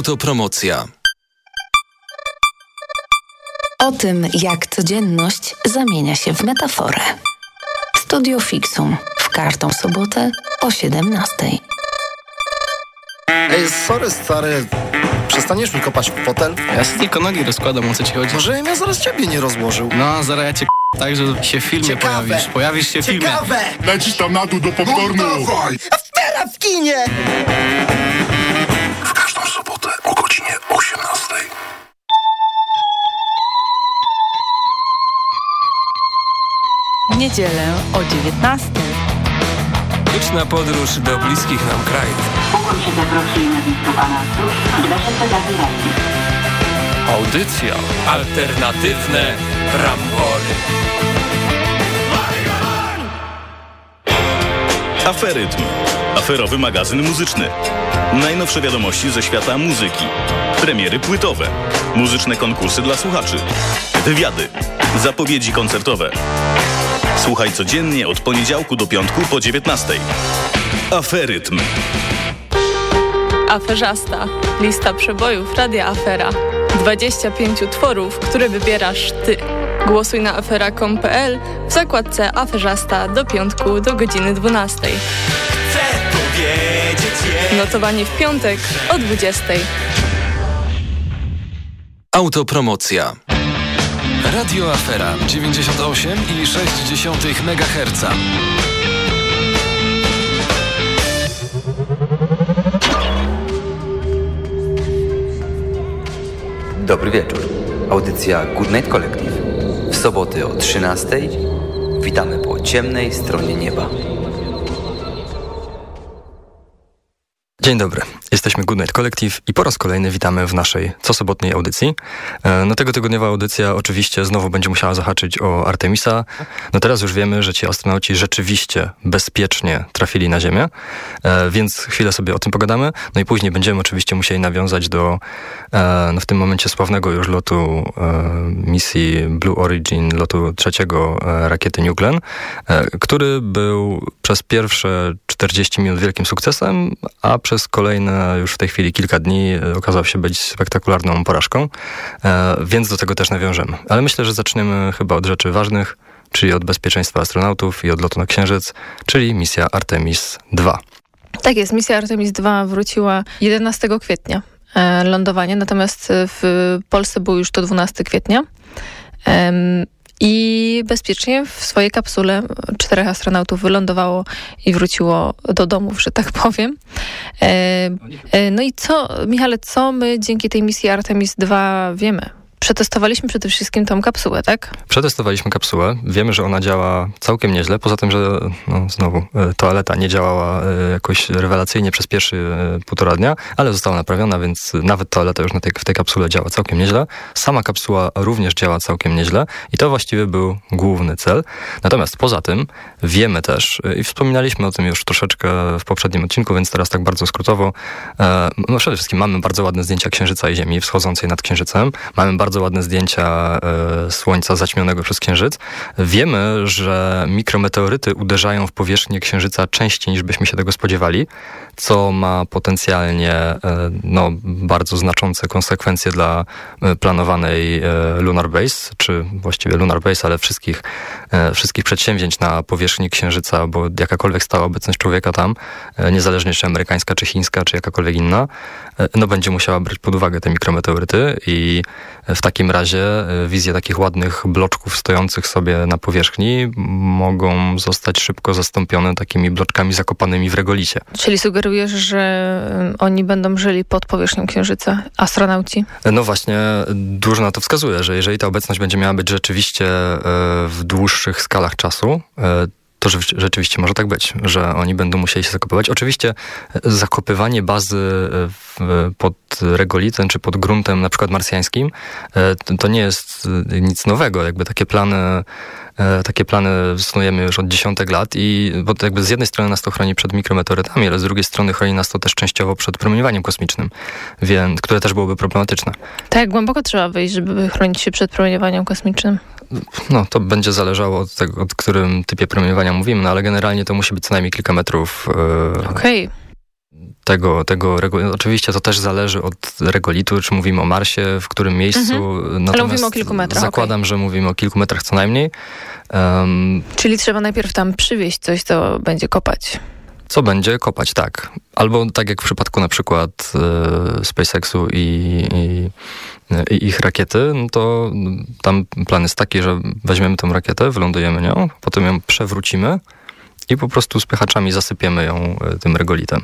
Autopromocja. O tym, jak codzienność zamienia się w metaforę. Studio Fixum w każdą sobotę o 17. Ej, sorry stary, przestaniesz mi kopać w fotel? Ja sobie tylko nogi rozkładam, o co ci chodzi. Może ja zaraz ciebie nie rozłożył. No, zaraz ja cię k- tak, że się w filmie Ciekawe. pojawisz. Pojawisz się w filmie. Ciekawe! Lecisz tam na dół do popcornu! Teraz w kinie! W niedzielę o 19. Liczna podróż do bliskich nam krajów. Pokój się zaprosili na zabierali. Audycja. Alternatywne rambory. Aferytm. Aferowy magazyn muzyczny. Najnowsze wiadomości ze świata muzyki. Premiery płytowe. Muzyczne konkursy dla słuchaczy. Wywiady. Zapowiedzi koncertowe. Słuchaj codziennie od poniedziałku do piątku po 19. Aferytm. Aferzasta. Lista przebojów Radia Afera. 25 utworów, które wybierasz ty. Głosuj na afera.com.pl w zakładce Aferzasta do piątku do godziny 12. Notowanie w piątek o 20. Autopromocja. Radio Afera 98,6 MHz. Dobry wieczór. Audycja Good Night Collective. W soboty o 13:00 witamy po ciemnej stronie nieba. Dzień dobry, jesteśmy Good Night Collective i po raz kolejny witamy w naszej cosobotniej audycji. E, No tego tygodniowa audycja oczywiście znowu będzie musiała zahaczyć o Artemisa. No teraz już wiemy, że ci astronauci rzeczywiście bezpiecznie trafili na Ziemię, e, więc chwilę sobie o tym pogadamy. No i później będziemy oczywiście musieli nawiązać do e, no w tym momencie sławnego już lotu misji Blue Origin, lotu trzeciego rakiety New Glenn, który był przez pierwsze 40 minut wielkim sukcesem, a przez kolejne już w tej chwili kilka dni e, okazał się być spektakularną porażką, e, więc do tego też nawiążemy. Ale myślę, że zaczniemy chyba od rzeczy ważnych, czyli od bezpieczeństwa astronautów i od lotu na Księżyc, czyli misja Artemis II. Tak jest, misja Artemis II wróciła 11 kwietnia e, lądowanie, natomiast e, w Polsce było już to 12 kwietnia. I bezpiecznie w swojej kapsule czterech astronautów wylądowało i wróciło do domów, że tak powiem. E, e, No i co, Michale, co my dzięki tej misji Artemis II wiemy? Przetestowaliśmy przede wszystkim tą kapsułę, tak? Przetestowaliśmy kapsułę. Wiemy, że ona działa całkiem nieźle. Poza tym, że no, znowu e, toaleta nie działała e, jakoś rewelacyjnie przez pierwszy e, półtora dnia, ale została naprawiona, więc nawet toaleta już na tej, w tej kapsule działa całkiem nieźle. Sama kapsuła również działa całkiem nieźle i to właściwie był główny cel. Natomiast poza tym wiemy też, i wspominaliśmy o tym już troszeczkę w poprzednim odcinku, więc teraz tak bardzo skrótowo, no przede wszystkim mamy bardzo ładne zdjęcia Księżyca i Ziemi wschodzącej nad Księżycem. Mamy bardzo ładne zdjęcia e, Słońca zaćmionego przez Księżyc. Wiemy, że mikrometeoryty uderzają w powierzchnię Księżyca częściej niż byśmy się tego spodziewali, co ma potencjalnie e, no, bardzo znaczące konsekwencje dla e, planowanej Lunar Base, czy właściwie Lunar Base, ale wszystkich, wszystkich przedsięwzięć na powierzchni Księżyca, bo jakakolwiek stała obecność człowieka tam, niezależnie czy amerykańska, czy chińska, czy jakakolwiek inna, no będzie musiała brać pod uwagę te mikrometeoryty i w takim razie e, wizje takich ładnych bloczków stojących sobie na powierzchni mogą zostać szybko zastąpione takimi bloczkami zakopanymi w regolicie. Czyli sugerujesz, że y, oni będą żyli pod powierzchnią Księżyca, astronauci? No właśnie, dużo na to wskazuje, że jeżeli ta obecność będzie miała być rzeczywiście e, w dłuższych skalach czasu, e, to rzeczywiście może tak być, że oni będą musieli się zakopywać. Oczywiście e, zakopywanie bazy e, pod regolitem czy pod gruntem na przykład marsjańskim e, to, nie jest nic nowego. Jakby takie plany takie plany snujemy już od dziesiątek lat i bo to jakby z jednej strony nas to chroni przed mikrometeorytami, ale z drugiej strony chroni nas to też częściowo przed promieniowaniem kosmicznym, więc, które też byłoby problematyczne. Tak jak głęboko trzeba wyjść, żeby chronić się przed promieniowaniem kosmicznym? No, to będzie zależało od tego, od którym typie promieniowania mówimy, no ale generalnie to musi być co najmniej kilka metrów. e, Okej. Tego, tego. Oczywiście to też zależy od regolitu, czy mówimy o Marsie, w którym miejscu. Mhm. Ale mówimy o kilku metrach. Zakładam, okay. że mówimy o kilku metrach co najmniej. Um, Czyli trzeba najpierw tam przywieźć coś, co będzie kopać. Co będzie kopać, tak. Albo tak jak w przypadku na przykład e, SpaceXu i, i, i, ich rakiety, no to tam plan jest taki, że weźmiemy tę rakietę, wylądujemy nią, potem ją przewrócimy i po prostu spychaczami zasypiemy ją e, tym regolitem.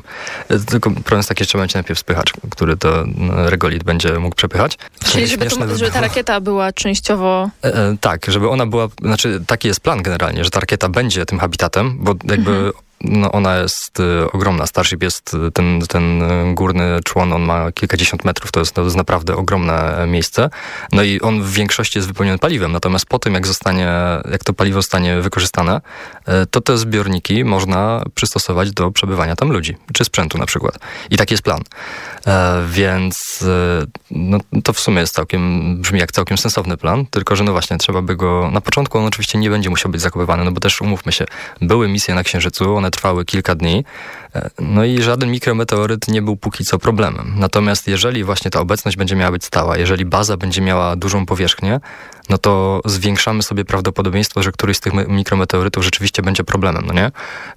E, tylko problem jest taki, że trzeba mieć najpierw spychacz, który to regolit będzie mógł przepychać. Czyli żeby, żeby ta rakieta była częściowo... E, e, tak, żeby ona była, znaczy taki jest plan generalnie, że ta rakieta będzie tym habitatem, bo jakby mhm no ona jest y, ogromna. Starship jest y, ten, ten y, górny człon, on ma kilkadziesiąt metrów, to jest, to jest naprawdę ogromne miejsce. No i on w większości jest wypełniony paliwem, natomiast po tym, jak zostanie, jak to paliwo zostanie wykorzystane, to te zbiorniki można przystosować do przebywania tam ludzi, czy sprzętu na przykład. I taki jest plan. Więc no, to w sumie jest całkiem, brzmi jak całkiem sensowny plan, tylko że no właśnie, trzeba by go, na początku on oczywiście nie będzie musiał być zakopywany, no bo też umówmy się, były misje na Księżycu, one trwały kilka dni. E, no i żaden mikrometeoryt nie był póki co problemem. Natomiast jeżeli właśnie ta obecność będzie miała być stała, jeżeli baza będzie miała dużą powierzchnię, no to zwiększamy sobie prawdopodobieństwo, że któryś z tych mikrometeorytów rzeczywiście będzie problemem, no nie?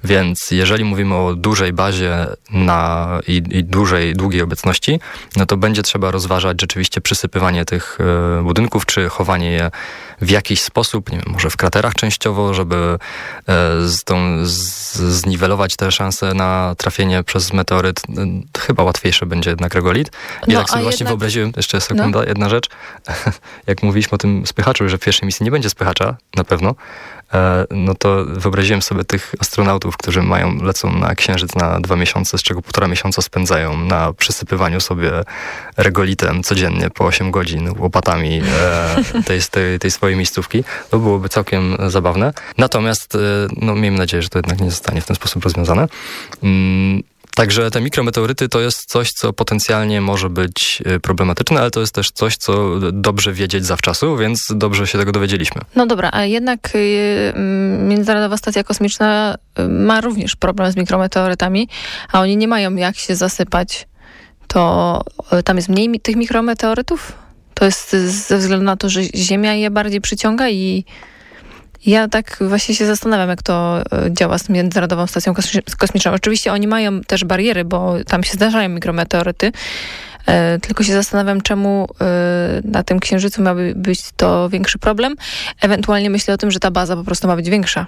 Więc jeżeli mówimy o dużej bazie na, i, i dużej, długiej obecności, no to będzie trzeba rozważać rzeczywiście przysypywanie tych y, budynków, czy chowanie je w jakiś sposób, nie wiem, może w kraterach częściowo, żeby y, z tą, z, zniwelować te szanse na trafienie przez meteoryt. Y, chyba łatwiejsze będzie jednak regolith. I no, tak sobie właśnie jednak... wyobraziłem, jeszcze sekunda, no. jedna rzecz. Jak mówiliśmy o tym spychaczu, że w pierwszej misji nie będzie spychacza, na pewno, e, no to wyobraziłem sobie tych astronautów, którzy mają, lecą na Księżyc na dwa miesiące, z czego półtora miesiąca spędzają na przysypywaniu sobie regolitem codziennie po 8 godzin łopatami e, tej, tej, tej swojej miejscówki. To byłoby całkiem zabawne. Natomiast, e, no miejmy nadzieję, że to jednak nie zostanie w ten sposób rozwiązane. Także te mikrometeoryty to jest coś, co potencjalnie może być y, problematyczne, ale to jest też coś, co dobrze wiedzieć zawczasu, więc dobrze się tego dowiedzieliśmy. No dobra, a jednak y, mm, Międzynarodowa Stacja Kosmiczna y, ma również problem z mikrometeorytami, a oni nie mają jak się zasypać. To tam jest mniej tych mikrometeorytów? To jest ze względu na to, że Ziemia je bardziej przyciąga i ja tak właśnie się zastanawiam, jak to e, działa z Międzynarodową Stacją Kosmiczną. Oczywiście oni mają też bariery, bo tam się zdarzają mikrometeoryty, e, tylko się zastanawiam, czemu e, na tym księżycu ma być to większy problem. Ewentualnie myślę o tym, że ta baza po prostu ma być większa.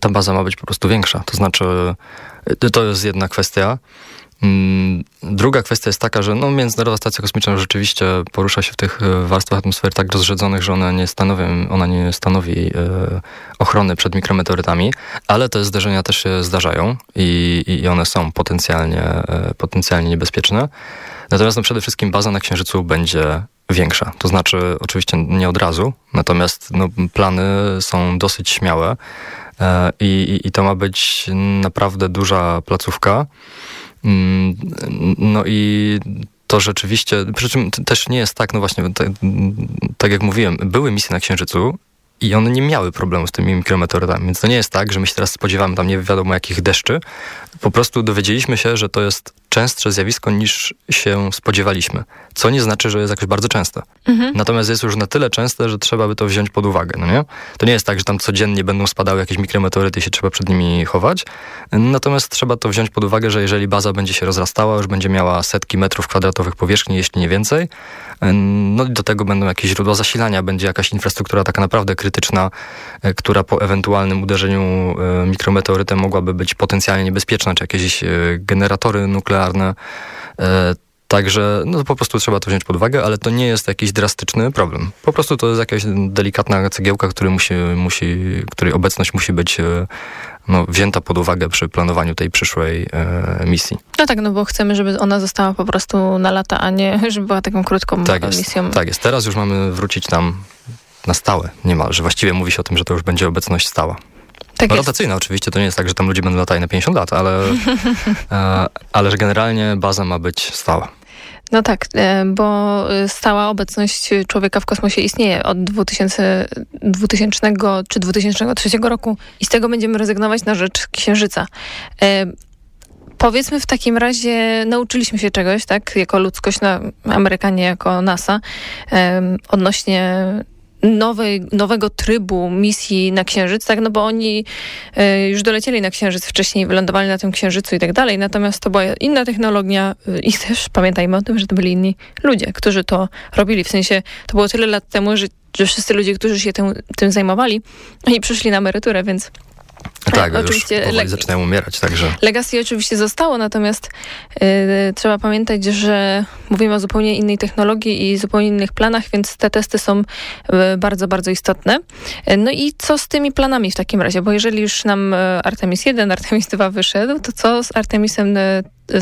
Ta baza ma być po prostu większa. To znaczy, to jest jedna kwestia. Mm, druga kwestia jest taka, że no, Międzynarodowa Stacja Kosmiczna rzeczywiście porusza się w tych e, warstwach atmosfery tak rozrzedzonych, że one nie stanowią, ona nie stanowi e, ochrony przed mikrometeorytami, ale te zdarzenia też się zdarzają i, i one są potencjalnie, e, potencjalnie niebezpieczne. Natomiast no, przede wszystkim baza na Księżycu będzie większa. To znaczy oczywiście nie od razu, natomiast no, plany są dosyć śmiałe i, i to ma być naprawdę duża placówka. Mm, no i to rzeczywiście, przy czym też nie jest tak, no właśnie, tak, tak jak mówiłem, były misje na Księżycu i one nie miały problemu z tymi mikrometeorytami, więc to nie jest tak, że my się teraz spodziewamy tam nie wiadomo jakich deszczy. Po prostu dowiedzieliśmy się, że to jest częstsze zjawisko niż się spodziewaliśmy. Co nie znaczy, że jest jakoś bardzo częste. Mhm. Natomiast jest już na tyle częste, że trzeba by to wziąć pod uwagę, no nie? To nie jest tak, że tam codziennie będą spadały jakieś mikrometeoryty i się trzeba przed nimi chować. Natomiast trzeba to wziąć pod uwagę, że jeżeli baza będzie się rozrastała, już będzie miała setki metrów kwadratowych powierzchni, jeśli nie więcej, no i do tego będą jakieś źródła zasilania, będzie jakaś infrastruktura taka naprawdę krytyczna, e, która po ewentualnym uderzeniu e, mikrometeorytem mogłaby być potencjalnie niebezpieczna, czy jakieś e, generatory nuklearne. Także no, po prostu trzeba to wziąć pod uwagę, ale to nie jest jakiś drastyczny problem. Po prostu to jest jakaś delikatna cegiełka, który musi, musi, której obecność musi być no, wzięta pod uwagę przy planowaniu tej przyszłej e, misji. No tak, no bo chcemy, żeby ona została po prostu na lata, a nie żeby była taką krótką tak jest, misją. Tak jest. Teraz już mamy wrócić tam na stałe niemalże. Właściwie mówi się o tym, że to już będzie obecność stała. Tak rotacyjna oczywiście, to nie jest tak, że tam ludzie będą latali na 50 lat, ale, e, ale że generalnie baza ma być stała. No tak, e, bo stała obecność człowieka w kosmosie istnieje od 2000, 2000 czy 2003 roku i z tego będziemy rezygnować na rzecz Księżyca. E, powiedzmy w takim razie nauczyliśmy się czegoś, tak, jako ludzkość, Amerykanie jako NASA, odnośnie nowej, nowego trybu misji na Księżyc, tak, no bo oni y, już dolecieli na Księżyc wcześniej, wylądowali na tym Księżycu i tak dalej, natomiast to była inna technologia y, i też pamiętajmy o tym, że to byli inni ludzie, którzy to robili, w sensie to było tyle lat temu, że, że wszyscy ludzie, którzy się tym, tym zajmowali, oni przyszli na emeryturę, więc tak, oczywiście już zaczynają umierać, także... Legacy oczywiście zostało, natomiast y, trzeba pamiętać, że mówimy o zupełnie innej technologii i zupełnie innych planach, więc te testy są y, bardzo, bardzo istotne. Y, no i co z tymi planami w takim razie? Bo jeżeli już nam Artemis 1, Artemis 2 wyszedł, to co z Artemisem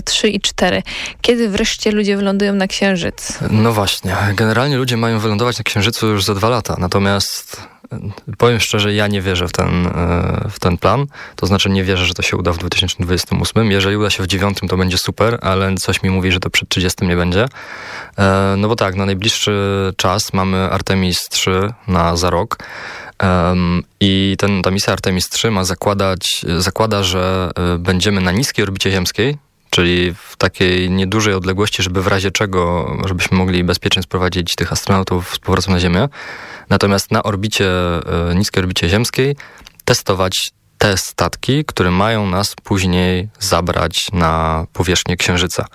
3 i 4. Kiedy wreszcie ludzie wylądują na Księżyc? No właśnie. Generalnie ludzie mają wylądować na Księżycu już za dwa lata. Natomiast powiem szczerze, ja nie wierzę w ten, e, w ten plan. To znaczy nie wierzę, że to się uda w 2028. Jeżeli uda się w 9, to będzie super, ale coś mi mówi, że to przed 30 nie będzie. E, no bo tak, na najbliższy czas mamy Artemis 3 na za rok. I ten, ta misja Artemis 3 ma zakładać, zakłada, że e, będziemy na niskiej orbicie ziemskiej, czyli w takiej niedużej odległości, żeby w razie czego, żebyśmy mogli bezpiecznie sprowadzić tych astronautów z powrotem na Ziemię. Natomiast na orbicie, e, niskiej orbicie ziemskiej testować te statki, które mają nas później zabrać na powierzchnię Księżyca.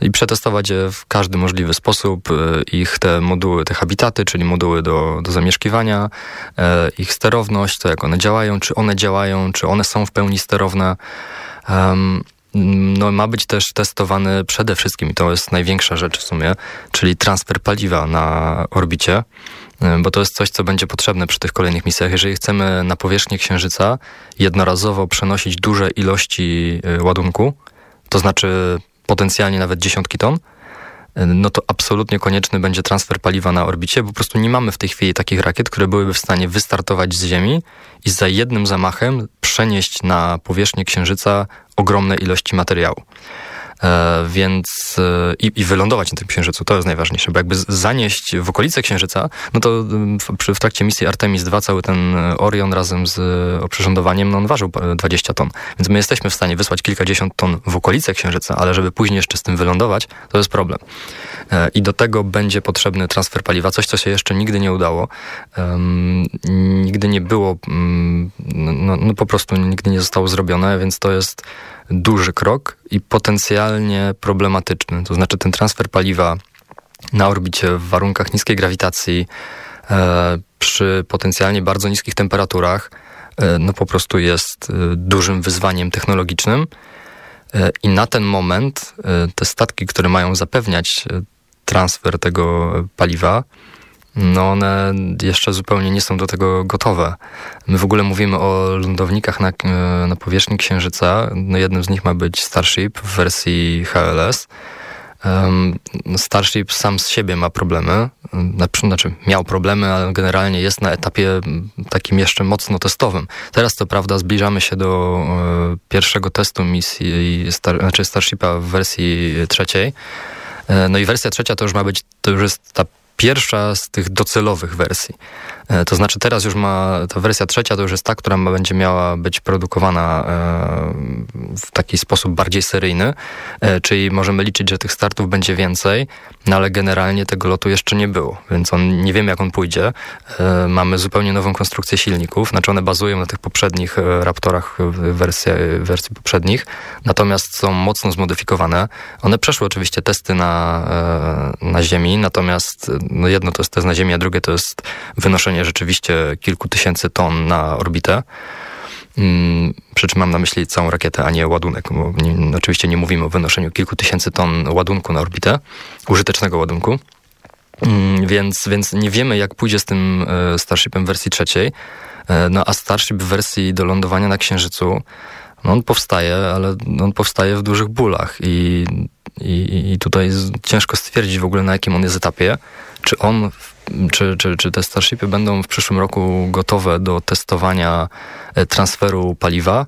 I przetestować je w każdy możliwy sposób, e, ich te moduły, te habitaty, czyli moduły do, do zamieszkiwania, e, ich sterowność, to jak one działają, czy one działają, czy one są w pełni sterowne. No, ma być też testowany przede wszystkim, i to jest największa rzecz w sumie, czyli transfer paliwa na orbicie, y, bo to jest coś, co będzie potrzebne przy tych kolejnych misjach. Jeżeli chcemy na powierzchnię Księżyca jednorazowo przenosić duże ilości y, ładunku, to znaczy potencjalnie nawet dziesiątki ton, no to absolutnie konieczny będzie transfer paliwa na orbicie, bo po prostu nie mamy w tej chwili takich rakiet, które byłyby w stanie wystartować z Ziemi i za jednym zamachem przenieść na powierzchnię Księżyca ogromne ilości materiału. E, więc e, i, i, wylądować na tym księżycu, to jest najważniejsze, bo jakby zanieść w okolice księżyca, no to w, w, trakcie misji Artemis 2 cały ten Orion razem z oprzyrządowaniem, no on ważył 20 ton, więc my jesteśmy w stanie wysłać kilkadziesiąt ton w okolice księżyca, ale żeby później jeszcze z tym wylądować, to jest problem. E, I do tego będzie potrzebny transfer paliwa, coś, co się jeszcze nigdy nie udało. Um, nigdy nie było, um, no, no po prostu nigdy nie zostało zrobione, więc to jest duży krok i potencjalnie problematyczny. To znaczy ten transfer paliwa na orbicie w warunkach niskiej grawitacji e, przy potencjalnie bardzo niskich temperaturach e, no po prostu jest e, dużym wyzwaniem technologicznym i na ten moment te statki, które mają zapewniać transfer tego paliwa, no one jeszcze zupełnie nie są do tego gotowe. My w ogóle mówimy o lądownikach na, e, na powierzchni Księżyca. No jednym z nich ma być Starship w wersji HLS. Starship sam z siebie ma problemy, znaczy miał problemy, ale generalnie jest na etapie takim jeszcze mocno testowym. Teraz to prawda zbliżamy się do e, pierwszego testu misji, star, znaczy Starshipa w wersji trzeciej. E, no i wersja trzecia to już ma być, to już jest ta pierwsza z tych docelowych wersji. E, to znaczy teraz już ma, ta wersja trzecia to już jest ta, która ma, będzie miała być produkowana e, w taki sposób bardziej seryjny, e, czyli możemy liczyć, że tych startów będzie więcej, no ale generalnie tego lotu jeszcze nie było, więc on, nie wiemy jak on pójdzie. Mamy zupełnie nową konstrukcję silników, znaczy one bazują na tych poprzednich Raptorach wersji, wersji poprzednich, natomiast są mocno zmodyfikowane. One przeszły oczywiście testy na, na Ziemi, natomiast no jedno to jest test na Ziemi, a drugie to jest wynoszenie rzeczywiście kilku tysięcy ton na orbitę. Hmm, przy czym mam na myśli całą rakietę, a nie ładunek. Nie, oczywiście nie mówimy o wynoszeniu kilku tysięcy ton ładunku na orbitę, użytecznego ładunku. Hmm, więc, więc nie wiemy, jak pójdzie z tym e, Starshipem wersji trzeciej. E, no a Starship w wersji do lądowania na Księżycu, no on powstaje, ale on powstaje w dużych bólach i, i, i tutaj ciężko stwierdzić w ogóle, na jakim on jest etapie. Czy on czy, czy, czy te Starshipy będą w przyszłym roku gotowe do testowania e, transferu paliwa?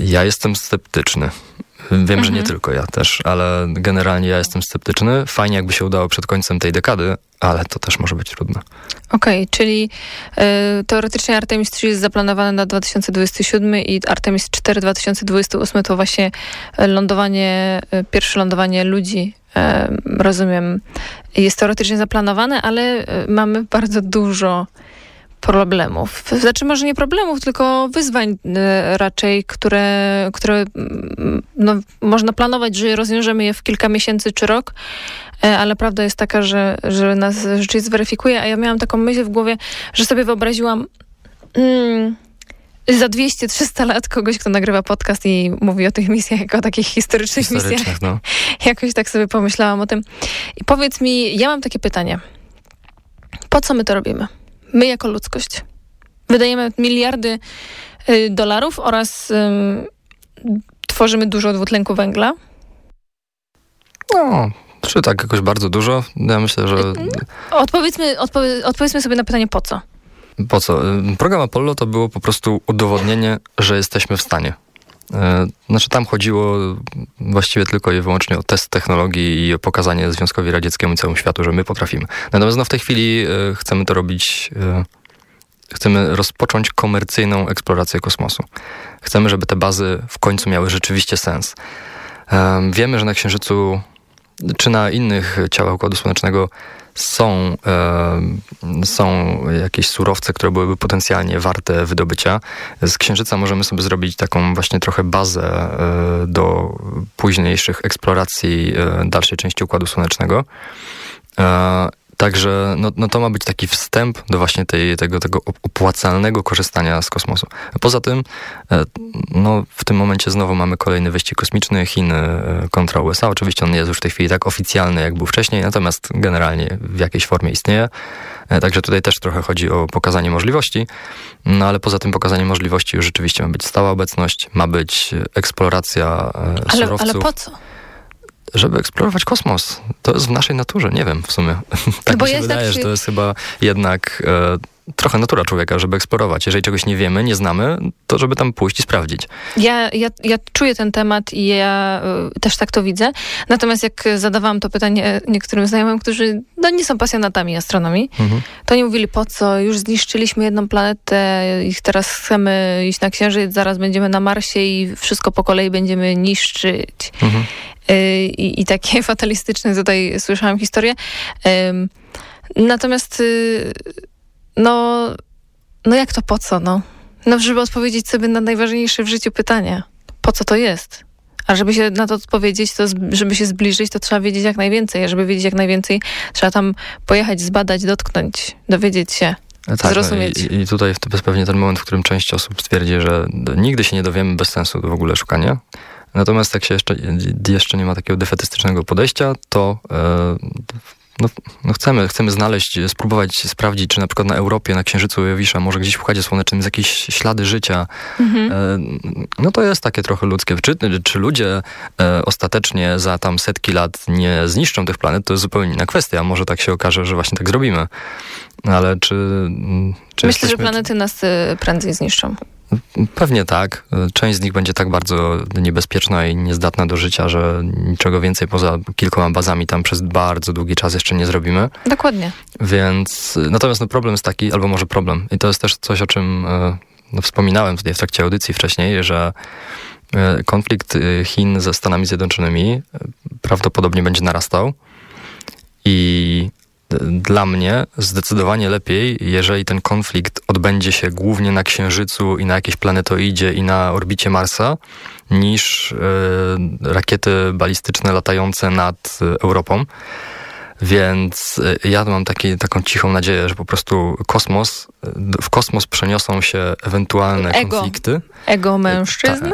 Ja jestem sceptyczny. Wiem, że nie Mhm. tylko ja też, ale generalnie ja jestem sceptyczny. Fajnie, jakby się udało przed końcem tej dekady, ale to też może być trudne. Okej, czyli y, teoretycznie Artemis 3 jest zaplanowane na 2027 i Artemis 4 2028 to właśnie e, lądowanie, y, pierwsze lądowanie ludzi, y, rozumiem, jest teoretycznie zaplanowane, ale y, mamy bardzo dużo problemów. Znaczy może nie problemów, tylko wyzwań y, raczej, które, które mm, no, można planować, że rozwiążemy je w kilka miesięcy czy rok, e, ale prawda jest taka, że, że nas rzeczywiście zweryfikuje, a ja miałam taką myśl w głowie, że sobie wyobraziłam mm, za 200-300 lat kogoś, kto nagrywa podcast i mówi o tych misjach jako o takich historycznych, misjach. Historycznych, no. Jakoś tak sobie pomyślałam o tym. I powiedz mi, ja mam takie pytanie. Po co my to robimy? My jako ludzkość. Wydajemy miliardy y, dolarów oraz ym, tworzymy dużo dwutlenku węgla. No, czy tak jakoś bardzo dużo? Ja myślę, że Odpowiedzmy, odpowie, odpowiedzmy sobie na pytanie po co. po co? Program Apollo to było po prostu udowodnienie, że jesteśmy w stanie. E, Znaczy tam chodziło właściwie tylko i wyłącznie o test technologii i o pokazanie Związkowi Radzieckiemu i całemu światu, że my potrafimy. Natomiast no, w tej chwili e, chcemy to robić, e, chcemy rozpocząć komercyjną eksplorację kosmosu. Chcemy, żeby te bazy w końcu miały rzeczywiście sens. Wiemy, że na Księżycu czy na innych ciałach Układu Słonecznego są, e, są jakieś surowce, które byłyby potencjalnie warte wydobycia. Z Księżyca możemy sobie zrobić taką właśnie trochę bazę e, do późniejszych eksploracji e, dalszej części Układu Słonecznego. Także no, no to ma być taki wstęp do właśnie tej, tego, tego opłacalnego korzystania z kosmosu. Poza tym, e, no, w tym momencie znowu mamy kolejny wyścig kosmiczny Chiny e, kontra USA. Oczywiście on nie jest już w tej chwili tak oficjalny, jak był wcześniej, natomiast generalnie w jakiejś formie istnieje. E, Także tutaj też trochę chodzi o pokazanie możliwości, no ale poza tym pokazaniem możliwości już rzeczywiście ma być stała obecność, ma być eksploracja e, Ale, surowców. ale po co? Żeby eksplorować kosmos. To jest w naszej naturze, nie wiem w sumie. tak bo mi się tak wydaje, się- że to jest chyba jednak e, trochę natura człowieka, żeby eksplorować. Jeżeli czegoś nie wiemy, nie znamy, to żeby tam pójść i sprawdzić. Ja, ja, ja czuję ten temat i ja y, też tak to widzę. Natomiast jak zadawałam to pytanie niektórym znajomym, którzy no, nie są pasjonatami astronomii, Mhm. to oni mówili, po co? Już zniszczyliśmy jedną planetę, ich teraz chcemy iść na Księżyc, zaraz będziemy na Marsie i wszystko po kolei będziemy niszczyć. Mhm. Y, I, I takie fatalistyczne tutaj słyszałam historie. Natomiast y, no, no jak to po co? No? no, żeby odpowiedzieć sobie na najważniejsze w życiu pytanie. Po co to jest? A żeby się na to odpowiedzieć, to żeby się zbliżyć, to trzeba wiedzieć jak najwięcej. A żeby wiedzieć jak najwięcej, trzeba tam pojechać, zbadać, dotknąć, dowiedzieć się. Tak, no Zrozumieć. i, I tutaj to jest pewnie ten moment, w którym część osób stwierdzi, że nigdy się nie dowiemy bez sensu w ogóle szukania. Natomiast jak się jeszcze, jeszcze nie ma takiego defetystycznego podejścia, to e, no, no chcemy, chcemy znaleźć, spróbować sprawdzić, czy na przykład na Europie, na Księżycu Jowisza, może gdzieś w Układzie Słonecznym jest jakieś ślady życia. Mhm. E, No to jest takie trochę ludzkie. Czy, czy ludzie e, ostatecznie za tam setki lat nie zniszczą tych planet, to jest zupełnie inna kwestia. Może tak się okaże, że właśnie tak zrobimy. Ale czy... czy Myślę, że jesteśmy- planety nas prędzej zniszczą. Pewnie tak. Część z nich będzie tak bardzo niebezpieczna i niezdatna do życia, że niczego więcej poza kilkoma bazami tam przez bardzo długi czas jeszcze nie zrobimy. Dokładnie. Więc natomiast no, problem jest taki, albo może problem, i to jest też coś, o czym e, no, wspominałem tutaj w trakcie audycji wcześniej, że e, konflikt Chin ze Stanami Zjednoczonymi prawdopodobnie będzie narastał i dla mnie zdecydowanie lepiej, jeżeli ten konflikt odbędzie się głównie na Księżycu i na jakiejś planetoidzie i na orbicie Marsa, niż e, rakiety balistyczne latające nad e, Europą. Więc e, ja mam taki, taką cichą nadzieję, że po prostu kosmos, d- w kosmos przeniosą się ewentualne Ego. konflikty. Ego mężczyzn.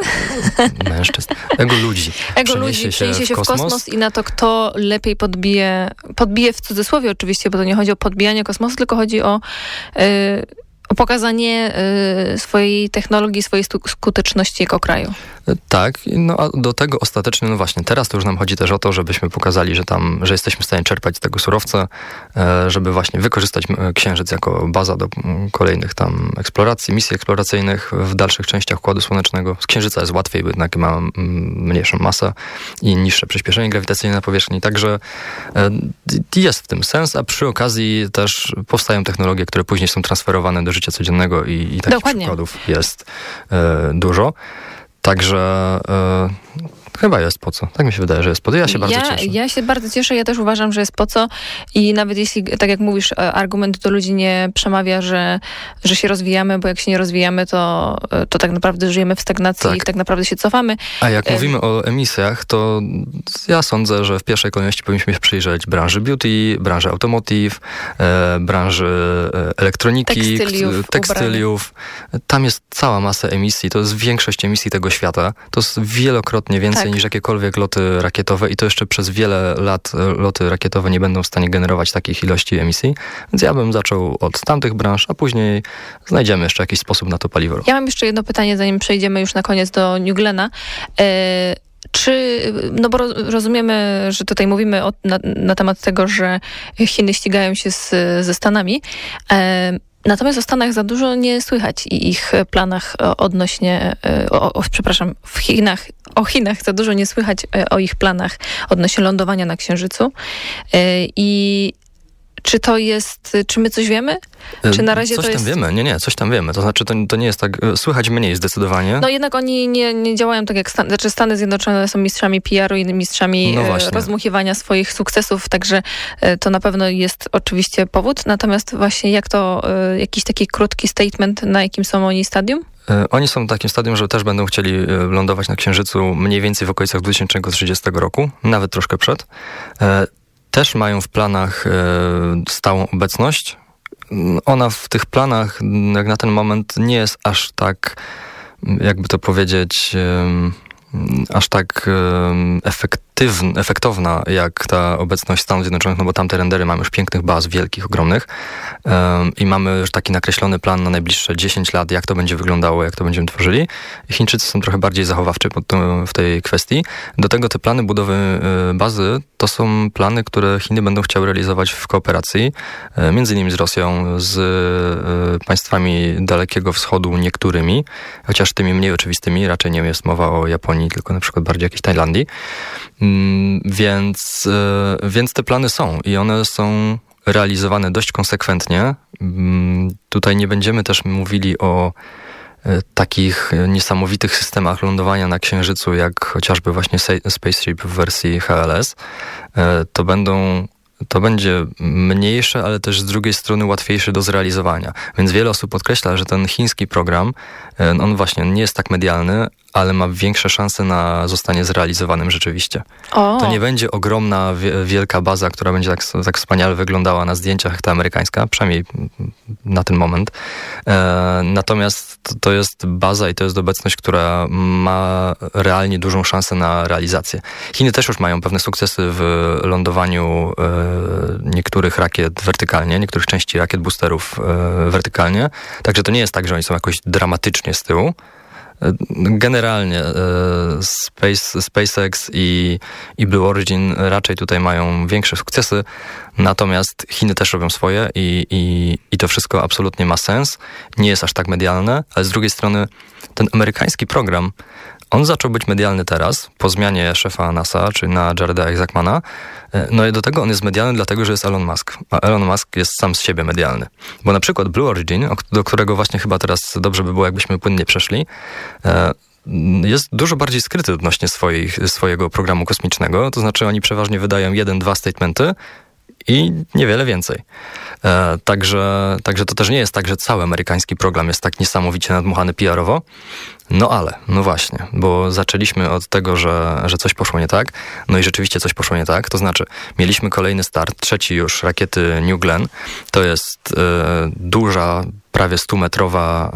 Tak, mężczyzn. Ego ludzi. Ego ludzi się przeniesie w się w kosmos. kosmos i na to, kto lepiej podbije, podbije w cudzysłowie oczywiście, bo to nie chodzi o podbijanie kosmosu, tylko chodzi o, y, o pokazanie y, swojej technologii, swojej skuteczności jako kraju. Tak, no a do tego ostatecznie, no właśnie, teraz to już nam chodzi też o to, żebyśmy pokazali, że tam, że jesteśmy w stanie czerpać z tego surowca, e, żeby właśnie wykorzystać Księżyc jako baza do kolejnych tam eksploracji, misji eksploracyjnych w dalszych częściach Układu Słonecznego. Z Księżyca jest łatwiej, bo jednak ma mniejszą masę i niższe przyspieszenie grawitacyjne na powierzchni, także e, jest w tym sens, a przy okazji też powstają technologie, które później są transferowane do życia codziennego i, i takich Dokładnie. przykładów jest e, dużo. Także e, Chyba jest po co. Tak mi się wydaje, że jest po co. Ja się bardzo ja, cieszę. Ja się bardzo cieszę. Ja też uważam, że jest po co. I nawet jeśli, tak jak mówisz, e, argument do ludzi nie przemawia, że, że się rozwijamy, bo jak się nie rozwijamy, to, e, to tak naprawdę żyjemy w stagnacji tak. i tak naprawdę się cofamy. A jak e... mówimy o emisjach, to ja sądzę, że w pierwszej kolejności powinniśmy się przyjrzeć branży beauty, branży automotive, e, branży e, elektroniki, tekstyliów, tekstyliów. Tam jest cała masa emisji. To jest większość emisji tego świata. To jest wielokrotnie więcej tak. niż jakiekolwiek loty rakietowe i to jeszcze przez wiele lat e, loty rakietowe nie będą w stanie generować takich ilości emisji. Więc ja bym zaczął od tamtych branż, a później znajdziemy jeszcze jakiś sposób na to paliwo. Ja mam jeszcze jedno pytanie, zanim przejdziemy już na koniec do New Glena. E czy, no bo rozumiemy, że tutaj mówimy o, na, na, temat tego, że Chiny ścigają się z, ze Stanami. E, Natomiast o Stanach za dużo nie słychać i ich planach odnośnie, e, o, o, przepraszam, w Chinach, o Chinach za dużo nie słychać e, o ich planach odnośnie lądowania na Księżycu. E, I czy to jest, czy my coś wiemy? Czy na razie coś to jest... tam wiemy, nie, nie, coś tam wiemy. To znaczy, to, to nie jest tak, słychać mniej zdecydowanie. No jednak oni nie, nie działają tak jak Stan, znaczy Stany Zjednoczone są mistrzami PR-u i mistrzami no rozmuchiwania swoich sukcesów, także to na pewno jest oczywiście powód. Natomiast właśnie jak to, jakiś taki krótki statement, na jakim są oni stadium? Oni są w takim stadium, że też będą chcieli lądować na Księżycu mniej więcej w okolicach 2030 roku, nawet troszkę przed też mają w planach e, stałą obecność. Ona w tych planach, jak na ten moment, nie jest aż tak, jakby to powiedzieć, aż tak efektywna, efektowna jak ta obecność Stanów Zjednoczonych, no bo tamte rendery mamy już pięknych baz, wielkich, ogromnych i mamy już taki nakreślony plan na najbliższe 10 lat, jak to będzie wyglądało, jak to będziemy tworzyli. Chińczycy są trochę bardziej zachowawczy w tej kwestii. Do tego te plany budowy y, bazy to są plany, które Chiny będą chciały realizować w kooperacji, y, między innymi z Rosją, z y, państwami Dalekiego Wschodu niektórymi, chociaż tymi mniej oczywistymi, raczej nie jest mowa o Japonii, tylko na przykład bardziej jakiejś Tajlandii. Więc, e, więc te plany są i one są realizowane dość konsekwentnie. Tutaj nie będziemy też mówili o e, takich niesamowitych systemach lądowania na Księżycu, jak chociażby właśnie Spaceship w wersji HLS. E, to będą to będzie mniejsze, ale też z drugiej strony łatwiejsze do zrealizowania. Więc wiele osób podkreśla, że ten chiński program, on właśnie nie jest tak medialny, ale ma większe szanse na zostanie zrealizowanym rzeczywiście. O. To nie będzie ogromna, wielka baza, która będzie tak, tak wspaniale wyglądała na zdjęciach jak ta amerykańska, przynajmniej na ten moment. E, natomiast to jest baza i to jest obecność, która ma realnie dużą szansę na realizację. Chiny też już mają pewne sukcesy w lądowaniu e, niektórych rakiet wertykalnie, niektórych części rakiet boosterów e, wertykalnie. Także to nie jest tak, że oni są jakoś dramatycznie z tyłu. Generalnie e, Space, SpaceX i, i Blue Origin raczej tutaj mają większe sukcesy, natomiast Chiny też robią swoje i, i, i to wszystko absolutnie ma sens. Nie jest aż tak medialne, ale z drugiej strony ten amerykański program on zaczął być medialny teraz, po zmianie szefa NASA, czy na Jareda Isaacmana. E, no i do tego on jest medialny dlatego, że jest Elon Musk. A Elon Musk jest sam z siebie medialny. Bo na przykład Blue Origin, do którego właśnie chyba teraz dobrze by było, jakbyśmy płynnie przeszli, e, jest dużo bardziej skryty odnośnie swoich, swojego programu kosmicznego. To znaczy oni przeważnie wydają jeden, dwa statementy i niewiele więcej. E, także, także to też nie jest tak, że cały amerykański program jest tak niesamowicie nadmuchany PR-owo. No ale, no właśnie, bo zaczęliśmy od tego, że, że coś poszło nie tak. No i rzeczywiście coś poszło nie tak. To znaczy, mieliśmy kolejny start, trzeci już rakiety New Glenn. To jest e, duża prawie 100-metrowa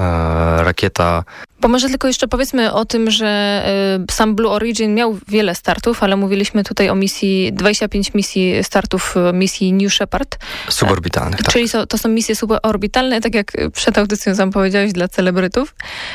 e, rakieta bo może tylko jeszcze powiedzmy o tym, że y, sam Blue Origin miał wiele startów, ale mówiliśmy tutaj o misji, 25 misji startów y, misji New Shepard. Suborbitalnych, tak. Czyli so, to są misje suborbitalne, tak jak przed audycją sam powiedziałeś, dla celebrytów,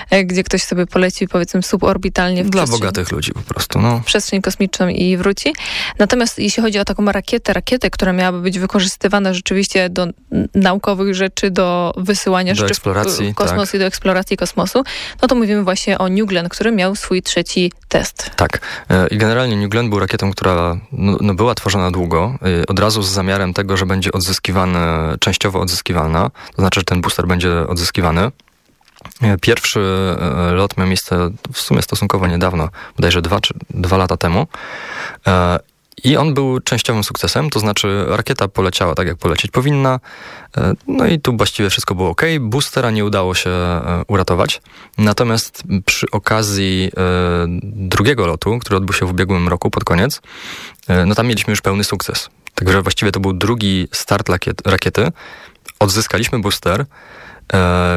e, gdzie ktoś sobie poleci powiedzmy suborbitalnie. W dla bogatych ludzi po prostu, no. W przestrzeń kosmiczną i wróci. Natomiast jeśli chodzi o taką rakietę, rakietę, która miałaby być wykorzystywana rzeczywiście do naukowych rzeczy, do wysyłania do rzeczy eksploracji, w kosmos tak. i do eksploracji kosmosu, no to mówimy właśnie o New Glenn, który miał swój trzeci test. Tak. E, I generalnie New Glenn był rakietą, która no, no była tworzona długo, e, od razu z zamiarem tego, że będzie odzyskiwana, częściowo odzyskiwana, to znaczy, że ten booster będzie odzyskiwany. E, pierwszy lot miał miejsce w sumie stosunkowo niedawno, bodajże dwa, czy dwa lata temu. I on był częściowym sukcesem, to znaczy rakieta poleciała tak, jak polecieć powinna. E, no i tu właściwie wszystko było ok. Boostera nie udało się e, uratować. Natomiast przy okazji e, drugiego lotu, który odbył się w ubiegłym roku pod koniec, no tam mieliśmy już pełny sukces. Także właściwie to był drugi start rakiety. Odzyskaliśmy booster.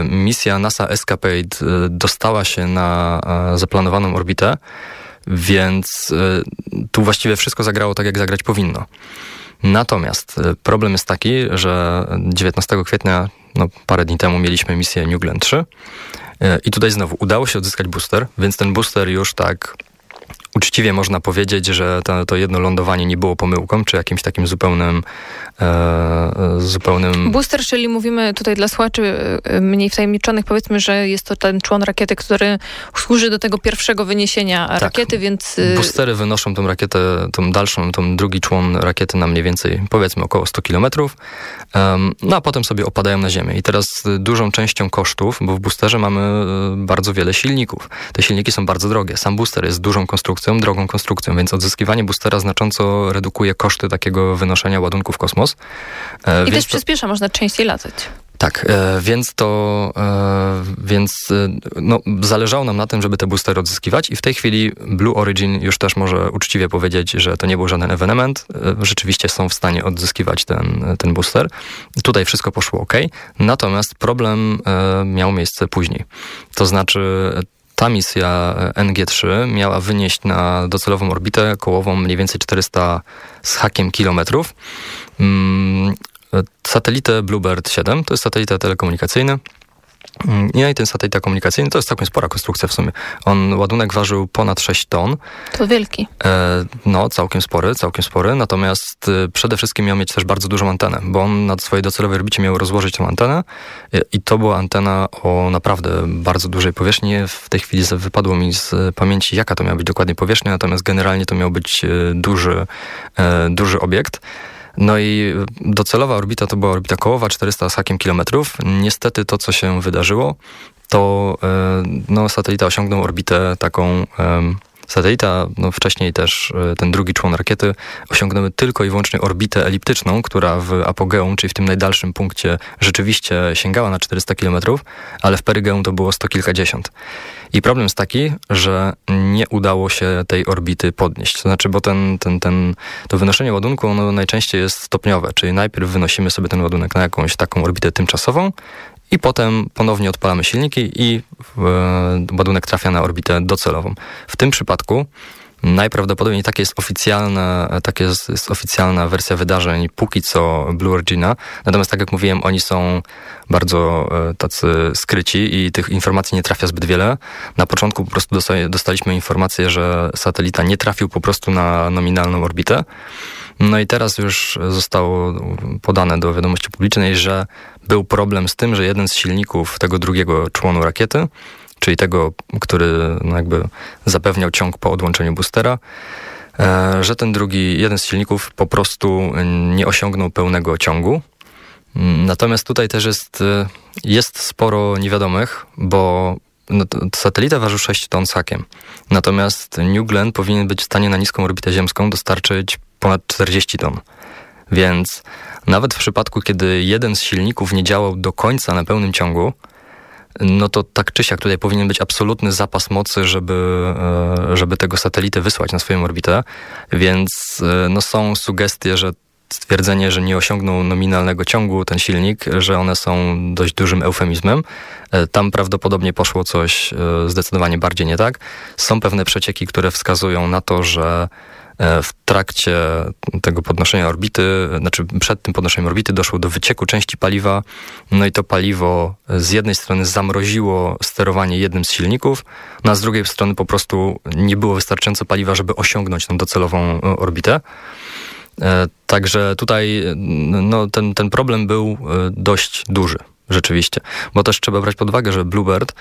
Misja NASA Escapade dostała się na zaplanowaną orbitę. Więc y, tu właściwie wszystko zagrało tak, jak zagrać powinno. Natomiast y, problem jest taki, że 19 kwietnia, no parę dni temu mieliśmy misję New Glenn 3 y, i tutaj znowu udało się odzyskać booster, więc ten booster już tak uczciwie można powiedzieć, że to, to jedno lądowanie nie było pomyłką, czy jakimś takim zupełnym, e, zupełnym... Booster, czyli mówimy tutaj dla słuchaczy e, mniej wtajemniczonych, powiedzmy, że jest to ten człon rakiety, który służy do tego pierwszego wyniesienia tak. rakiety, więc... E, Boostery wynoszą tą rakietę, tą dalszą, tą drugi człon rakiety na mniej więcej, powiedzmy, około 100 kilometrów, no a potem sobie opadają na ziemię. I teraz dużą częścią kosztów, bo w boosterze mamy e, bardzo wiele silników. Te silniki są bardzo drogie. Sam booster jest dużą konstrukcją, konstrukcją, drogą konstrukcją, więc odzyskiwanie boostera znacząco redukuje koszty takiego wynoszenia ładunków w kosmos. E, I też przyspiesza, można częściej latać. Tak, e, więc to, e, więc no, zależało nam na tym, żeby te boostery odzyskiwać i w tej chwili Blue Origin już też może uczciwie powiedzieć, że to nie był żaden ewenement. Rzeczywiście są w stanie odzyskiwać ten, ten booster. Tutaj wszystko poszło ok, natomiast problem miał miejsce później. To znaczy ta misja e, NG3 miała wynieść na docelową orbitę kołową mniej więcej 400 z hakiem kilometrów. Mm, e, satelitę Bluebird 7 to jest satelita telekomunikacyjny. No i ten satelita komunikacyjny to jest całkiem spora konstrukcja w sumie. On ładunek ważył ponad 6 ton. To wielki. E, no, całkiem spory, całkiem spory. Natomiast e, przede wszystkim miał mieć też bardzo dużą antenę, bo on na swojej docelowej orbicie miał rozłożyć tę antenę e, i to była antena o naprawdę bardzo dużej powierzchni. W tej chwili wypadło mi z pamięci, jaka to miała być dokładnie powierzchnia, natomiast generalnie to miał być duży, duży obiekt. No i docelowa orbita to była orbita kołowa, 400 z hakiem kilometrów. Niestety to, co się wydarzyło, to e, no, satelita osiągnął orbitę taką... Satelita, no wcześniej też e, ten drugi człon rakiety, osiągnęły tylko i wyłącznie orbitę eliptyczną, która w apogeum, czyli w tym najdalszym punkcie, rzeczywiście sięgała na 400 km, ale w perygeum to było sto kilkadziesiąt. I problem jest taki, że nie udało się tej orbity podnieść. To znaczy, bo ten, ten, ten, to wynoszenie ładunku ono najczęściej jest stopniowe, czyli najpierw wynosimy sobie ten ładunek na jakąś taką orbitę tymczasową i potem ponownie odpalamy silniki i e, ładunek trafia na orbitę docelową. W tym przypadku Najprawdopodobniej takie jest oficjalna, takie jest, jest, oficjalna wersja wydarzeń póki co Blue Origina. Natomiast tak jak mówiłem, oni są bardzo e, tacy skryci i tych informacji nie trafia zbyt wiele. Na początku po prostu dostaliśmy informację, że satelita nie trafił po prostu na nominalną orbitę. No i teraz już zostało podane do wiadomości publicznej, że był problem z tym, że jeden z silników tego drugiego członu rakiety czyli tego, który no jakby zapewniał ciąg po odłączeniu boostera, e, że ten drugi, jeden z silników po prostu nie osiągnął pełnego ciągu. Natomiast tutaj też jest, e, jest sporo niewiadomych, bo no, satelita waży 6 ton z hakiem. Natomiast New Glenn powinien być w stanie na niską orbitę ziemską dostarczyć ponad 40 ton. Więc nawet w przypadku, kiedy jeden z silników nie działał do końca na pełnym ciągu, no to tak czy siak tutaj powinien być absolutny zapas mocy, żeby, e, żeby tego satelitę wysłać na swoją orbitę, więc e, no są sugestie, że stwierdzenie, że nie osiągnął nominalnego ciągu ten silnik, że one są dość dużym eufemizmem. E, tam prawdopodobnie poszło coś zdecydowanie bardziej nie tak. Są pewne przecieki, które wskazują na to, że w trakcie tego podnoszenia orbity, znaczy przed tym podnoszeniem orbity doszło do wycieku części paliwa, no i to paliwo z jednej strony zamroziło sterowanie jednym z silników, no a z drugiej strony po prostu nie było wystarczająco paliwa, żeby osiągnąć tą docelową e, orbitę. E, także tutaj no, ten, ten problem był dość duży. Rzeczywiście, bo też trzeba brać pod uwagę, że Bluebird,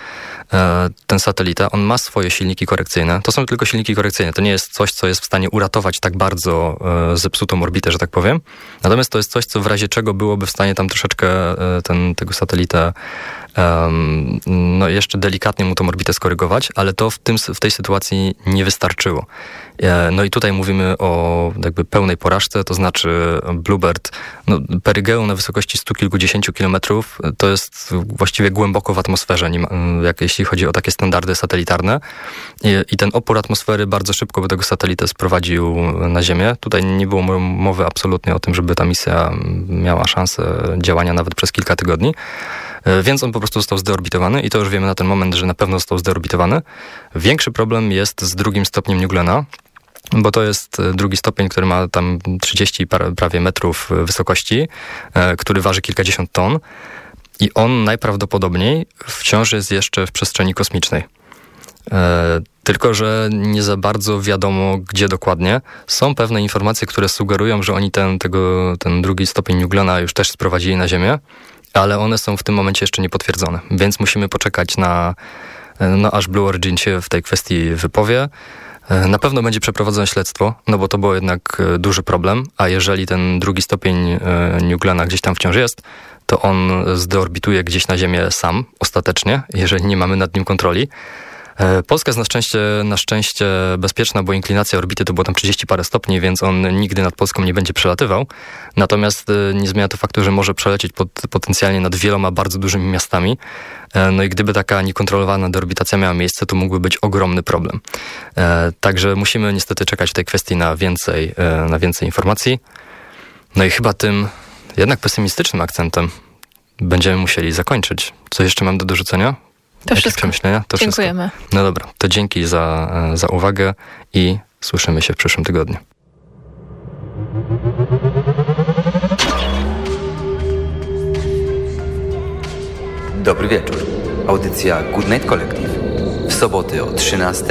e, ten satelita, on ma swoje silniki korekcyjne. To są tylko silniki korekcyjne. To nie jest coś, co jest w stanie uratować tak bardzo e, zepsutą orbitę, że tak powiem. Natomiast to jest coś, co w razie czego byłoby w stanie tam troszeczkę e, ten, tego satelitę no jeszcze delikatnie mu tą orbitę skorygować, ale to w, tym, w tej sytuacji nie wystarczyło. No i tutaj mówimy o jakby pełnej porażce, to znaczy Bluebird, no, perygeu na wysokości stu kilkudziesięciu kilometrów, to jest właściwie głęboko w atmosferze, ma, jak, jeśli chodzi o takie standardy satelitarne. I, I, ten opór atmosfery bardzo szybko by tego satelitę sprowadził na Ziemię. Tutaj nie było mowy absolutnie o tym, żeby ta misja miała szansę działania nawet przez kilka tygodni. E, więc on po prostu został zdeorbitowany i to już wiemy na ten moment, że na pewno został zdeorbitowany. Większy problem jest z drugim stopniem Newglena, bo to jest e, drugi stopień, który ma tam 30 prawie metrów e, wysokości, który waży kilkadziesiąt ton i on najprawdopodobniej wciąż jest jeszcze w przestrzeni kosmicznej. Tylko, że nie za bardzo wiadomo, gdzie dokładnie. Są pewne informacje, które sugerują, że oni ten, tego, ten drugi stopień Newglena już też sprowadzili na Ziemię, ale one są w tym momencie jeszcze niepotwierdzone, więc musimy poczekać na, no, aż Blue Origin się w tej kwestii wypowie. E, na pewno będzie przeprowadzone śledztwo, no bo to było jednak e, duży problem, a jeżeli ten drugi stopień e, New Glena gdzieś tam wciąż jest, to on zdeorbituje gdzieś na Ziemię sam, ostatecznie, jeżeli nie mamy nad nim kontroli. E, Polska jest na szczęście, na szczęście bezpieczna, bo inklinacja orbity to było tam 30 parę stopni, więc on nigdy nad Polską nie będzie przelatywał. Natomiast e, nie zmienia to faktu, że może przelecieć pod, potencjalnie nad wieloma bardzo dużymi miastami. E, no i gdyby taka niekontrolowana deorbitacja miała miejsce, to mógłby być ogromny problem. Także musimy niestety czekać w tej kwestii na więcej, na więcej informacji. No i chyba tym jednak pesymistycznym akcentem będziemy musieli zakończyć. Co jeszcze mam do dorzucenia? To wszystko. przemyślenia? To Dziękujemy. Wszystko. No dobra, to dzięki za, za uwagę i słyszymy się w przyszłym tygodniu. Dobry wieczór. Audycja Good Night Collective. W soboty o 13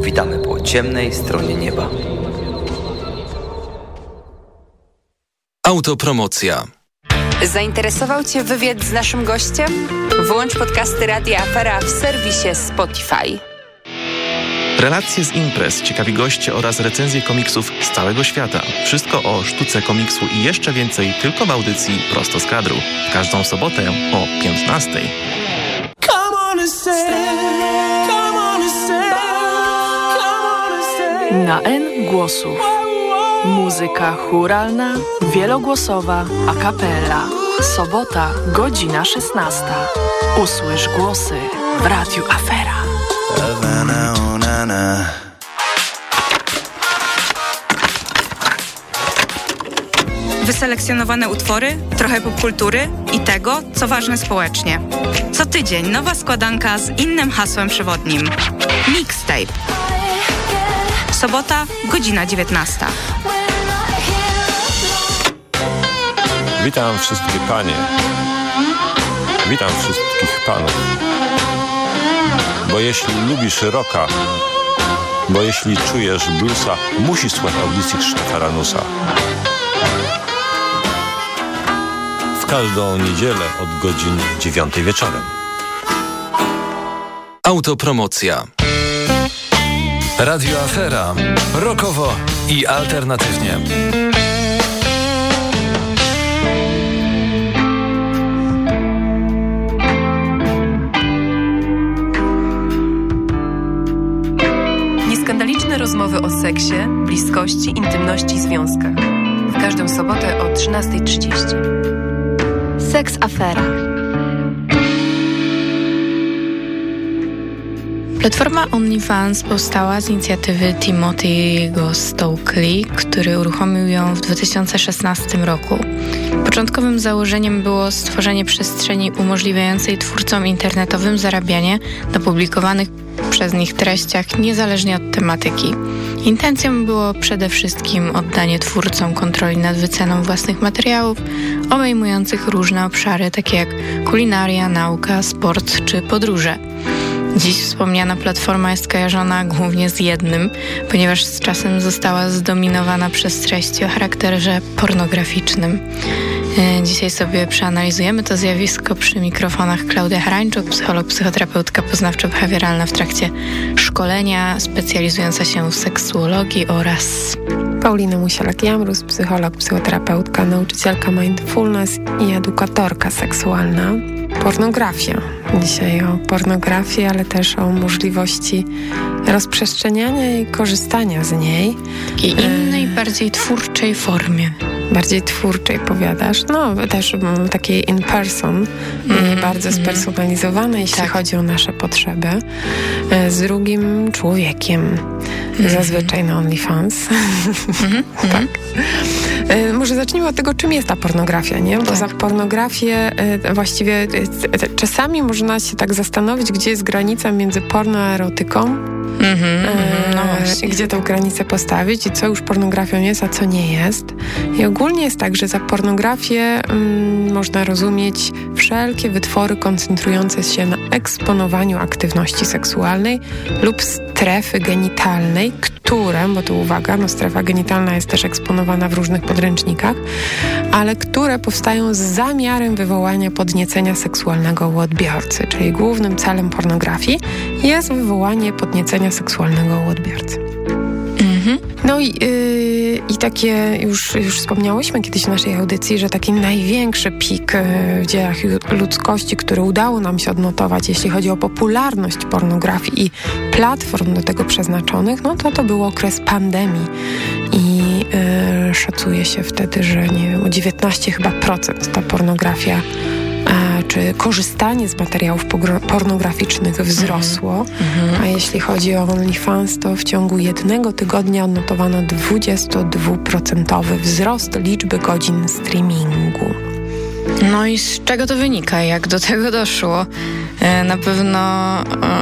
witamy po ciemnej stronie nieba. Autopromocja. Zainteresował Cię wywiad z naszym gościem? Włącz podcasty Radia Afera w serwisie Spotify. Relacje z imprez, ciekawi goście oraz recenzje komiksów z całego świata. Wszystko o sztuce komiksu i jeszcze więcej tylko w audycji Prosto z kadru. Każdą sobotę o 15. Na N głosów. Muzyka churalna, wielogłosowa, a capella. Sobota, godzina 16. Usłysz głosy w Radiu Afera. Wyselekcjonowane utwory, trochę popkultury i tego, co ważne społecznie. Co tydzień nowa składanka z innym hasłem przewodnim. Mixtape. Sobota, godzina 19. Witam wszystkie panie. Witam wszystkich panów. Bo jeśli lubisz rocka, bo jeśli czujesz bluesa, musisz słuchać audycji Krzysztofa Ranusa. W każdą niedzielę od godzin 9 wieczorem. Autopromocja. Radio Afera. Rokowo i alternatywnie. Rozmowy o seksie, bliskości, intymności i związkach. W każdą sobotę o 13.30. Seks Afera. Platforma OnlyFans powstała z inicjatywy Timothy'ego Stokely, który uruchomił ją w 2016 roku. Początkowym założeniem było stworzenie przestrzeni umożliwiającej twórcom internetowym zarabianie na publikowanych przez nich treściach niezależnie od tematyki. Intencją było przede wszystkim oddanie twórcom kontroli nad wyceną własnych materiałów, obejmujących różne obszary takie jak kulinaria, nauka, sport czy podróże. Dziś wspomniana platforma jest kojarzona głównie z jednym, ponieważ z czasem została zdominowana przez treści o charakterze pornograficznym. E, dzisiaj sobie przeanalizujemy to zjawisko przy mikrofonach Klaudia Harańczuk, psycholog, psychoterapeutka poznawczo-behawioralna w trakcie szkolenia, specjalizująca się w seksuologii oraz Paulina Musielak-Jamrus, psycholog, psychoterapeutka, nauczycielka mindfulness i edukatorka seksualna. Pornografia. Dzisiaj o pornografii, ale też o możliwości rozprzestrzeniania i korzystania z niej. W takiej innej, bardziej twórczej formie bardziej twórczej powiadasz. No, też takiej in person, mm, bardzo mm. spersonalizowane, jeśli tak. chodzi o nasze potrzeby, e, z drugim człowiekiem. Mm. Zazwyczaj na OnlyFans. -hmm. tak. E, może zacznijmy od tego, czym jest ta pornografia, nie? Bo tak. za pornografię e, właściwie czasami można się tak zastanowić, gdzie jest granica między porno a erotyką. Mm -hmm, no właśnie. Gdzie tą granicę postawić i co już pornografią jest, a co nie jest. I ogólnie jest tak, że za pornografię mm, można rozumieć wszelkie wytwory koncentrujące się na eksponowaniu aktywności seksualnej lub strefy genitalnej, które, bo tu uwaga, no strefa genitalna jest też eksponowana w różnych podręcznikach, ale które powstają z zamiarem wywołania podniecenia seksualnego u odbiorcy, czyli głównym celem pornografii jest wywołanie podniecenia seksualnego u odbiorcy. Mhm. No i, yy, i takie, już, już wspomniałyśmy kiedyś w naszej audycji, że taki największy pik yy, w dziejach ludzkości, który udało nam się odnotować, jeśli chodzi o popularność pornografii i platform do tego przeznaczonych, no to to był okres pandemii. I yy, szacuje się wtedy, że nie wiem, o 19 chyba procent ta pornografia czy korzystanie z materiałów pornograficznych wzrosło, mhm. a jeśli chodzi o OnlyFans, to w ciągu jednego tygodnia odnotowano 22% wzrost liczby godzin streamingu. No i z czego to wynika? Jak do tego doszło? E, na pewno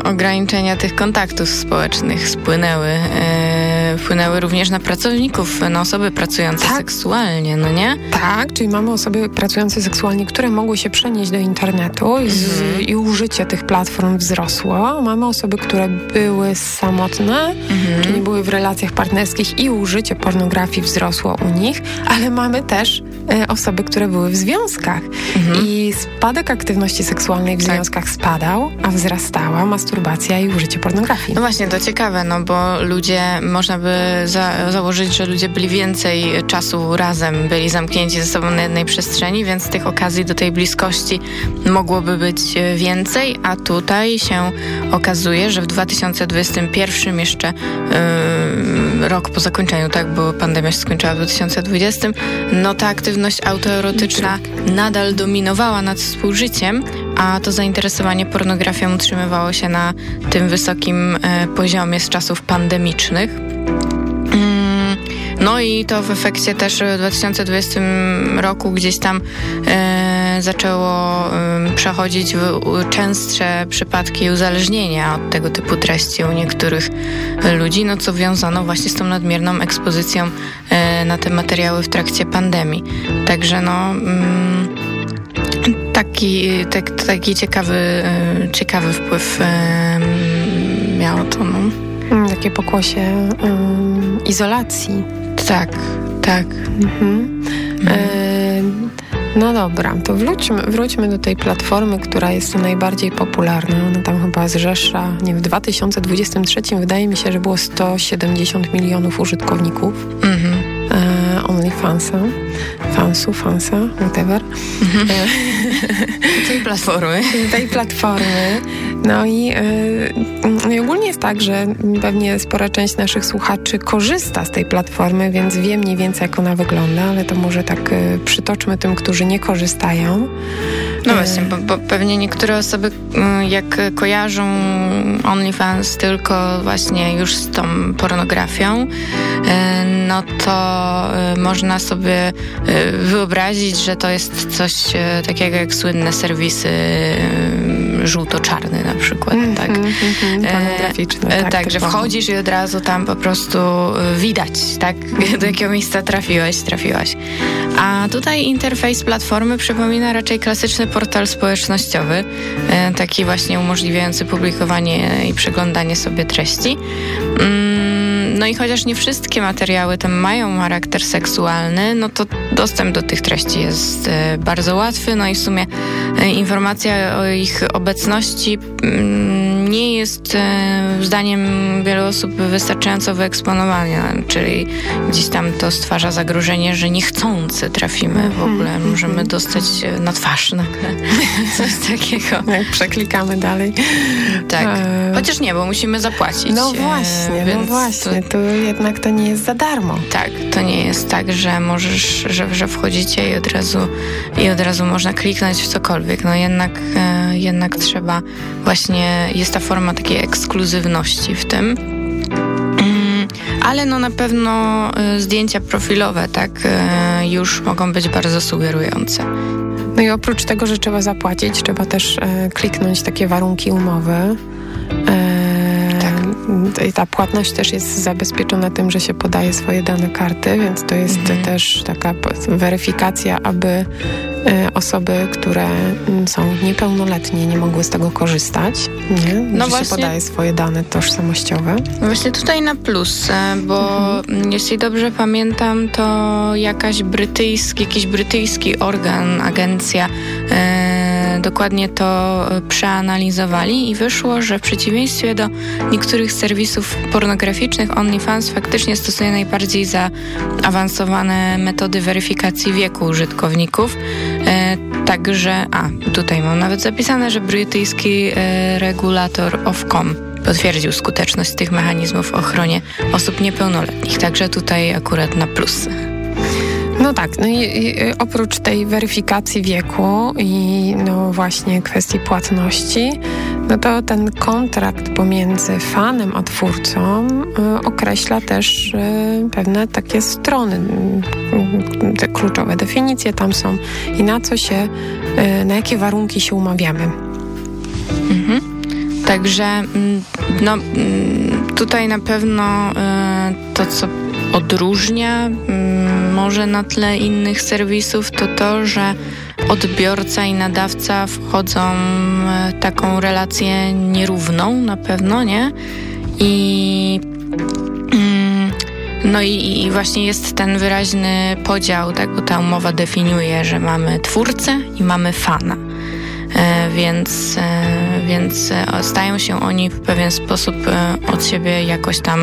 ograniczenia tych kontaktów społecznych spłynęły. E, wpłynęły również na pracowników, na osoby pracujące tak. seksualnie, no nie? Tak, czyli mamy osoby pracujące seksualnie, które mogły się przenieść do internetu i, z, mhm. i użycie tych platform wzrosło. Mamy osoby, które były samotne, mhm. czyli były w relacjach partnerskich i użycie pornografii wzrosło u nich, ale mamy też e, osoby, które były w związkach mhm. i spadek aktywności seksualnej w tak. związkach spadał, a wzrastała masturbacja i użycie pornografii. No właśnie, to ciekawe, no bo ludzie, można by za założyć, że ludzie byli więcej czasu razem, byli zamknięci ze sobą na jednej przestrzeni, więc tych okazji do tej bliskości mogłoby być więcej, a tutaj się okazuje, że w 2021 jeszcze yy, rok po zakończeniu, tak, bo pandemia się skończyła w 2020, no ta aktywność autoerotyczna nadal dominowała nad współżyciem, a to zainteresowanie pornografią utrzymywało się na tym wysokim e, poziomie z czasów pandemicznych. Mm, no i to w efekcie też w 2020 roku gdzieś tam e, zaczęło przechodzić w częstsze przypadki uzależnienia od tego typu treści u niektórych ludzi, no co wiązano właśnie z tą nadmierną ekspozycją e, na te materiały w trakcie pandemii. Także no... Mm, taki, tak, taki ciekawy, e, ciekawy wpływ miało to. No. Mm, takie pokłosie um, izolacji. Tak, tak. Mhm. E, no dobra, to wróćmy, wróćmy do tej platformy, która jest najbardziej popularna. Ona tam chyba zrzesza, nie w 2023 wydaje mi się, że było 170 milionów użytkowników. Mhm. E, OnlyFansa, fansu, fansa, whatever. Mhm. tej platformy. Tej platformy. No i, e, no i ogólnie jest tak, że pewnie spora część naszych słuchaczy korzysta z tej platformy, więc wie mniej więcej jak ona wygląda, ale to może tak e, przytoczmy tym, którzy nie korzystają. No właśnie, bo, bo pewnie niektóre osoby mm, jak kojarzą OnlyFans tylko właśnie już z tą pornografią, e, no to e, można sobie e, wyobrazić, że to jest coś takiego jak słynne serwisy żółto-czarny na przykład, mm, tak? Mm, mm, pornograficzne, tak. Tak, że wchodzisz i od razu tam po prostu widać, tak? Do jakiego miejsca trafiłeś, trafiłaś. A tutaj interfejs platformy przypomina raczej klasyczny portal społecznościowy, e, taki właśnie umożliwiający publikowanie i przeglądanie sobie treści. Mm, no i chociaż nie wszystkie materiały tam mają charakter seksualny, no to dostęp do tych treści jest e, bardzo łatwy, no i w sumie e, informacja o ich obecności mm, nie jest e, zdaniem wielu osób wystarczająco wyeksponowana, czyli gdzieś tam to stwarza zagrożenie, że niechcący trafimy w ogóle. Mhm. Możemy dostać na twarz nagle coś takiego. Jak przeklikamy dalej. Tak. E... Chociaż nie, bo musimy zapłacić. No właśnie, no właśnie. To... jednak to nie jest za darmo. Tak, to nie jest tak, że możesz, że, że wchodzicie i od razu i od razu można kliknąć w cokolwiek. No jednak, e, jednak trzeba właśnie, jest ta forma takiej ekskluzywności w tym. Mm, ale no na pewno y, zdjęcia profilowe tak y, już mogą być bardzo sugerujące. No i oprócz tego, że trzeba zapłacić, trzeba też e, kliknąć takie warunki umowy. I ta płatność też jest zabezpieczona tym, że się podaje swoje dane karty, więc to jest mhm. też taka weryfikacja, aby Y, osoby, które mm, są niepełnoletnie, nie mogły z tego korzystać, nie? No że właśnie, się podaje swoje dane tożsamościowe. Właśnie tutaj na plus, bo mhm. jeśli dobrze pamiętam, to jakaś brytyjski, jakiś brytyjski organ, agencja e, dokładnie to przeanalizowali i wyszło, że w przeciwieństwie do niektórych serwisów pornograficznych OnlyFans faktycznie stosuje najbardziej zaawansowane metody weryfikacji wieku użytkowników. E, także, a tutaj mam nawet zapisane, że brytyjski e, regulator Ofcom potwierdził skuteczność tych mechanizmów w ochronie osób niepełnoletnich. Także tutaj akurat na plus. No tak, no i, i, oprócz tej weryfikacji wieku i no właśnie kwestii płatności, no to ten kontrakt pomiędzy fanem a twórcą y, określa też y, pewne takie strony, y, te kluczowe definicje tam są i na co się, y, na jakie warunki się umawiamy. Mhm. Także no, tutaj na pewno y, to, co odróżnia może na tle innych serwisów, to to, że odbiorca i nadawca wchodzą w taką relację nierówną na pewno, nie? I mm, no i, i, właśnie jest ten wyraźny podział, tak, bo ta umowa definiuje, że mamy twórcę i mamy fana. E, więc, e, więc e, stają się oni w pewien sposób od siebie jakoś tam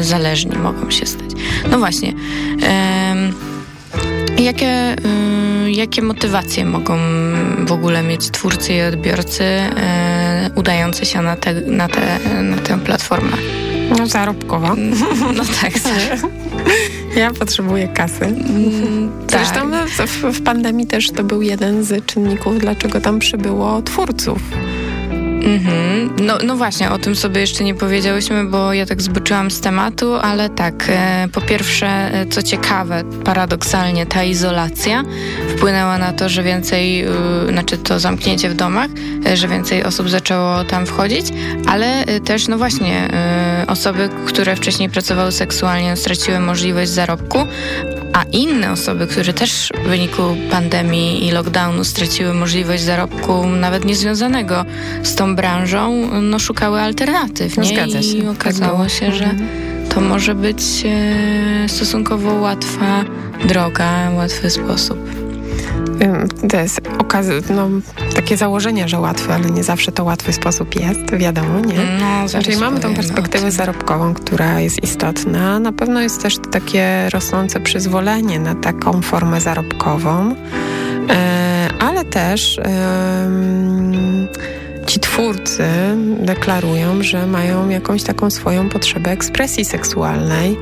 zależni, mogą się stać. No właśnie. Jakie, jakie motywacje mogą w ogóle mieć twórcy i odbiorcy udający się na, te, na, te, na tę platformę? No zarobkowa. No tak. Ja potrzebuję kasy. Mm, Zresztą tak. w, w pandemii też to był jeden z czynników, dlaczego tam przybyło twórców. Mhm. No, no właśnie, o tym sobie jeszcze nie powiedziałyśmy, bo ja tak zboczyłam z tematu, ale tak, e, po pierwsze, e, co ciekawe, paradoksalnie ta izolacja wpłynęła na to, że więcej, e, znaczy to zamknięcie w domach, że więcej osób zaczęło tam wchodzić, ale też, no właśnie, osoby, które wcześniej pracowały seksualnie, straciły możliwość zarobku, a inne osoby, które też w wyniku pandemii i lockdownu straciły możliwość zarobku nawet niezwiązanego z tą branżą, no szukały alternatyw. Nie? Zgadza się. I okazało tak się, że mhm. to może być e, stosunkowo łatwa droga, łatwy sposób. To jest no, takie założenie, że łatwy, ale nie zawsze to łatwy sposób jest, wiadomo, nie? No, Czyli mamy tą perspektywę zarobkową, która jest istotna. Na pewno jest też takie rosnące przyzwolenie na taką formę zarobkową, e, ale też ci twórcy deklarują, że mają jakąś taką swoją potrzebę ekspresji seksualnej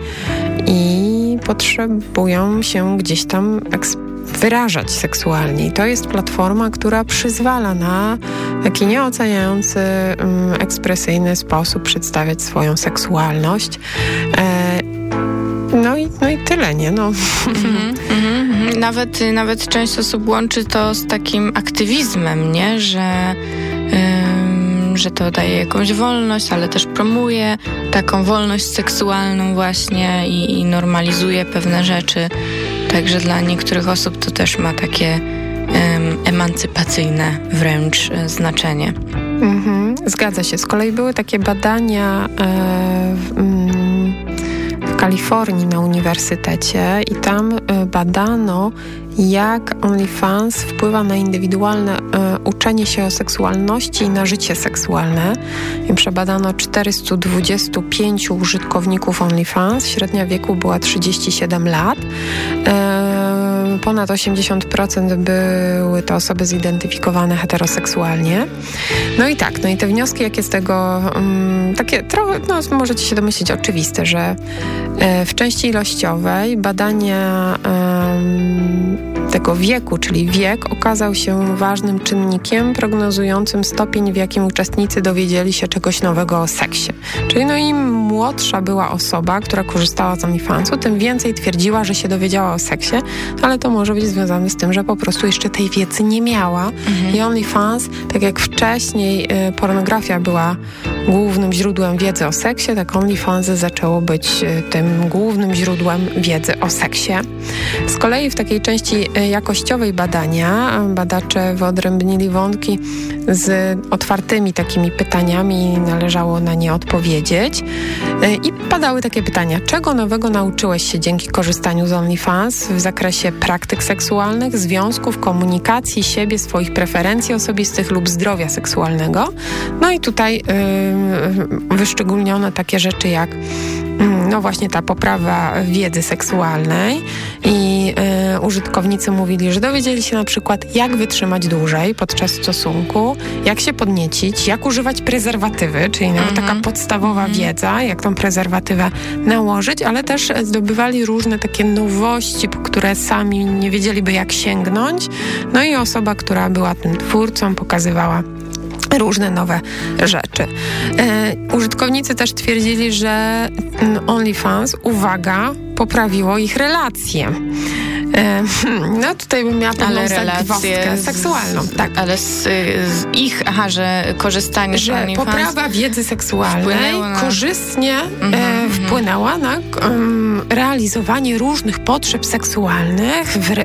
i potrzebują się gdzieś tam ekspresować wyrażać seksualnie. I to jest platforma, która przyzwala na taki nieoceniający, um, ekspresyjny sposób przedstawiać swoją seksualność. E, no i, no i tyle, nie? No. Mm -hmm, nawet, nawet część osób łączy to z takim aktywizmem, nie? Że, że to daje jakąś wolność, ale też promuje taką wolność seksualną właśnie i, i normalizuje pewne rzeczy. Także dla niektórych osób to też ma takie emancypacyjne wręcz e, znaczenie. Mhm, zgadza się. Z kolei były takie badania e, w Kalifornii na uniwersytecie i tam e, badano, jak OnlyFans wpływa na indywidualne e, uczenie się o seksualności i na życie seksualne. Przebadano 425 użytkowników OnlyFans. Średnia wieku była 37 lat. Ponad 80% były to osoby zidentyfikowane heteroseksualnie. No i tak, no i te wnioski, jakie z tego, um, takie trochę, no możecie się domyślić, oczywiste, że e, w części ilościowej badania um, tego wieku, czyli wiek, okazał się ważnym czynnikiem prognozującym stopień, w jakim uczestnicy dowiedzieli się czegoś nowego o seksie. Czyli no im młodsza była osoba, która korzystała z OnlyFansu, tym więcej twierdziła, że się dowiedziała o seksie, ale to może być związane z tym, że po prostu jeszcze tej wiedzy nie miała. Mhm. I OnlyFans, tak jak wcześniej y, pornografia była głównym źródłem wiedzy o seksie, tak OnlyFans zaczęło być y, tym głównym źródłem wiedzy o seksie. Z kolei w takiej części y, jakościowej badania badacze wyodrębnili wątki z otwartymi takimi pytaniami należało na nie odpowiedzieć. I padały takie pytania. Czego nowego nauczyłeś się dzięki korzystaniu z OnlyFans w zakresie praktyk seksualnych, związków, komunikacji siebie, swoich preferencji osobistych lub zdrowia seksualnego? No i tutaj yy, wyszczególniono takie rzeczy jak no właśnie ta poprawa wiedzy seksualnej i y, użytkownicy mówili, że dowiedzieli się na przykład jak wytrzymać dłużej podczas stosunku, jak się podniecić, jak używać prezerwatywy, czyli nawet taka mhm. podstawowa mhm. wiedza, jak tą prezerwatywę nałożyć, ale też zdobywali różne takie nowości, po które sami nie wiedzieliby jak sięgnąć. No i osoba, która była tym twórcą, pokazywała różne nowe rzeczy. E, użytkownicy też twierdzili, że OnlyFans, uwaga, poprawiło ich relacje. E, no tutaj bym miała pewną relację seksualną. Tak. Ale z, z, ich, aha, że korzystanie że z OnlyFans... poprawa wiedzy seksualnej na... korzystnie mm -hmm, e, wpłynęła na um, realizowanie różnych potrzeb seksualnych w, re,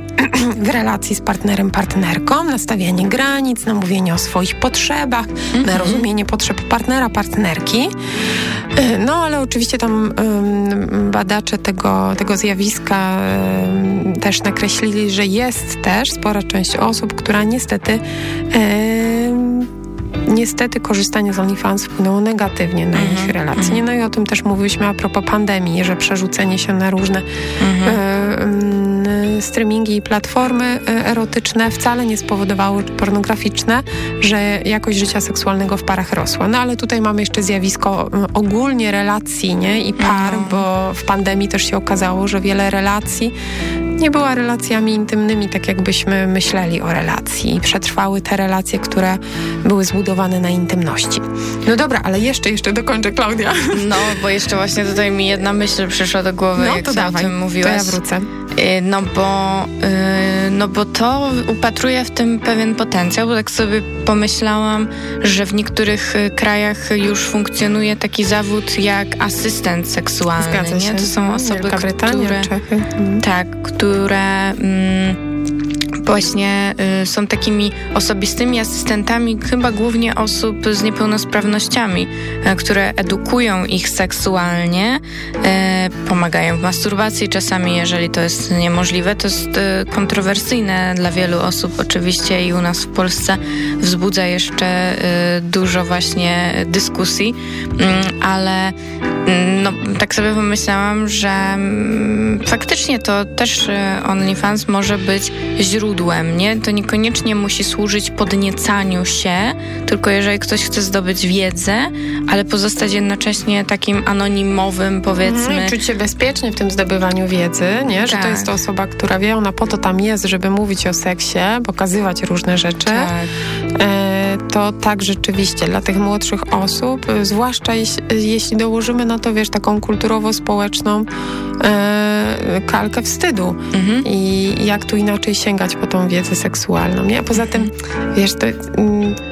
w relacji z partnerem, partnerką, nastawianie granic, na mówienie o swoich potrzebach, mm -hmm. na rozumienie potrzeb partnera, partnerki. E, no ale oczywiście tam badacze tego, tego zjawiska też nakreślili, że jest też spora część osób, która niestety niestety korzystanie z OnlyFans wpłynęło negatywnie na ich mhm, relacje. Mhm. No i o tym też mówiliśmy a propos pandemii, że przerzucenie się na różne y, y, streamingi i platformy y, erotyczne wcale nie spowodowało pornograficzne, że jakość życia seksualnego w parach rosła. No ale tutaj mamy jeszcze zjawisko ogólnie relacji nie? i par, bo w pandemii też się okazało, że wiele relacji nie była relacjami intymnymi, tak jakbyśmy myśleli o relacji. Przetrwały te relacje, które były zbudowane na intymności. No dobra, ale jeszcze, jeszcze dokończę, Klaudia. No, bo jeszcze właśnie tutaj mi jedna myśl przyszła do głowy, no, jak to dawaj, o tym mówiłaś. To ja wrócę. Y, no bo, y, no bo to upatruję w tym pewien potencjał, bo tak sobie pomyślałam, że w niektórych y, krajach już funkcjonuje taki zawód jak asystent seksualny. Zgadza się. Nie? To są osoby, Wielka Brytania, które, Czechy. Mhm. tak, które mm, właśnie y, są takimi osobistymi asystentami chyba głównie osób z niepełnosprawnościami, y, które edukują ich seksualnie, y, pomagają w masturbacji czasami, jeżeli to jest niemożliwe. To jest kontrowersyjne dla wielu osób oczywiście i u nas w Polsce wzbudza jeszcze dużo właśnie dyskusji, mm, ale no, tak sobie pomyślałam, że mm, faktycznie to też OnlyFans może być źródłem nie? To niekoniecznie musi służyć podniecaniu się, tylko jeżeli ktoś chce zdobyć wiedzę, ale pozostać jednocześnie takim anonimowym, powiedzmy. Mhm, czuć się bezpiecznie w tym zdobywaniu wiedzy, nie? Że Tak. to jest to osoba, która wie, ona po to tam jest, żeby mówić o seksie, pokazywać różne rzeczy. Tak. E, to tak rzeczywiście dla tych młodszych osób, e, zwłaszcza jeśli, jeśli dołożymy na to, wiesz, taką kulturowo-społeczną e, kalkę wstydu Mhm. i jak tu inaczej sięgać po tą wiedzę seksualną, nie? Poza tym, wiesz, to... Mm,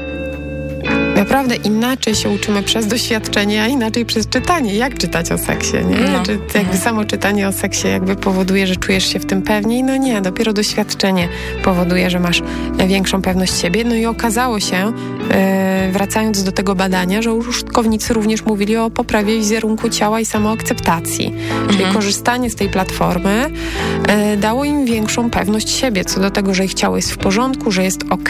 Naprawdę inaczej się uczymy przez doświadczenie, a inaczej przez czytanie. Jak czytać o seksie, nie? No. Czy jakby samo czytanie o seksie jakby powoduje, że czujesz się w tym pewniej? No nie, dopiero doświadczenie powoduje, że masz e, większą pewność siebie. No i okazało się, e, wracając do tego badania, że użytkownicy również mówili o poprawie wizerunku ciała i samoakceptacji. Czyli korzystanie z tej platformy e, dało im większą pewność siebie, co do tego, że ich ciało jest w porządku, że jest ok.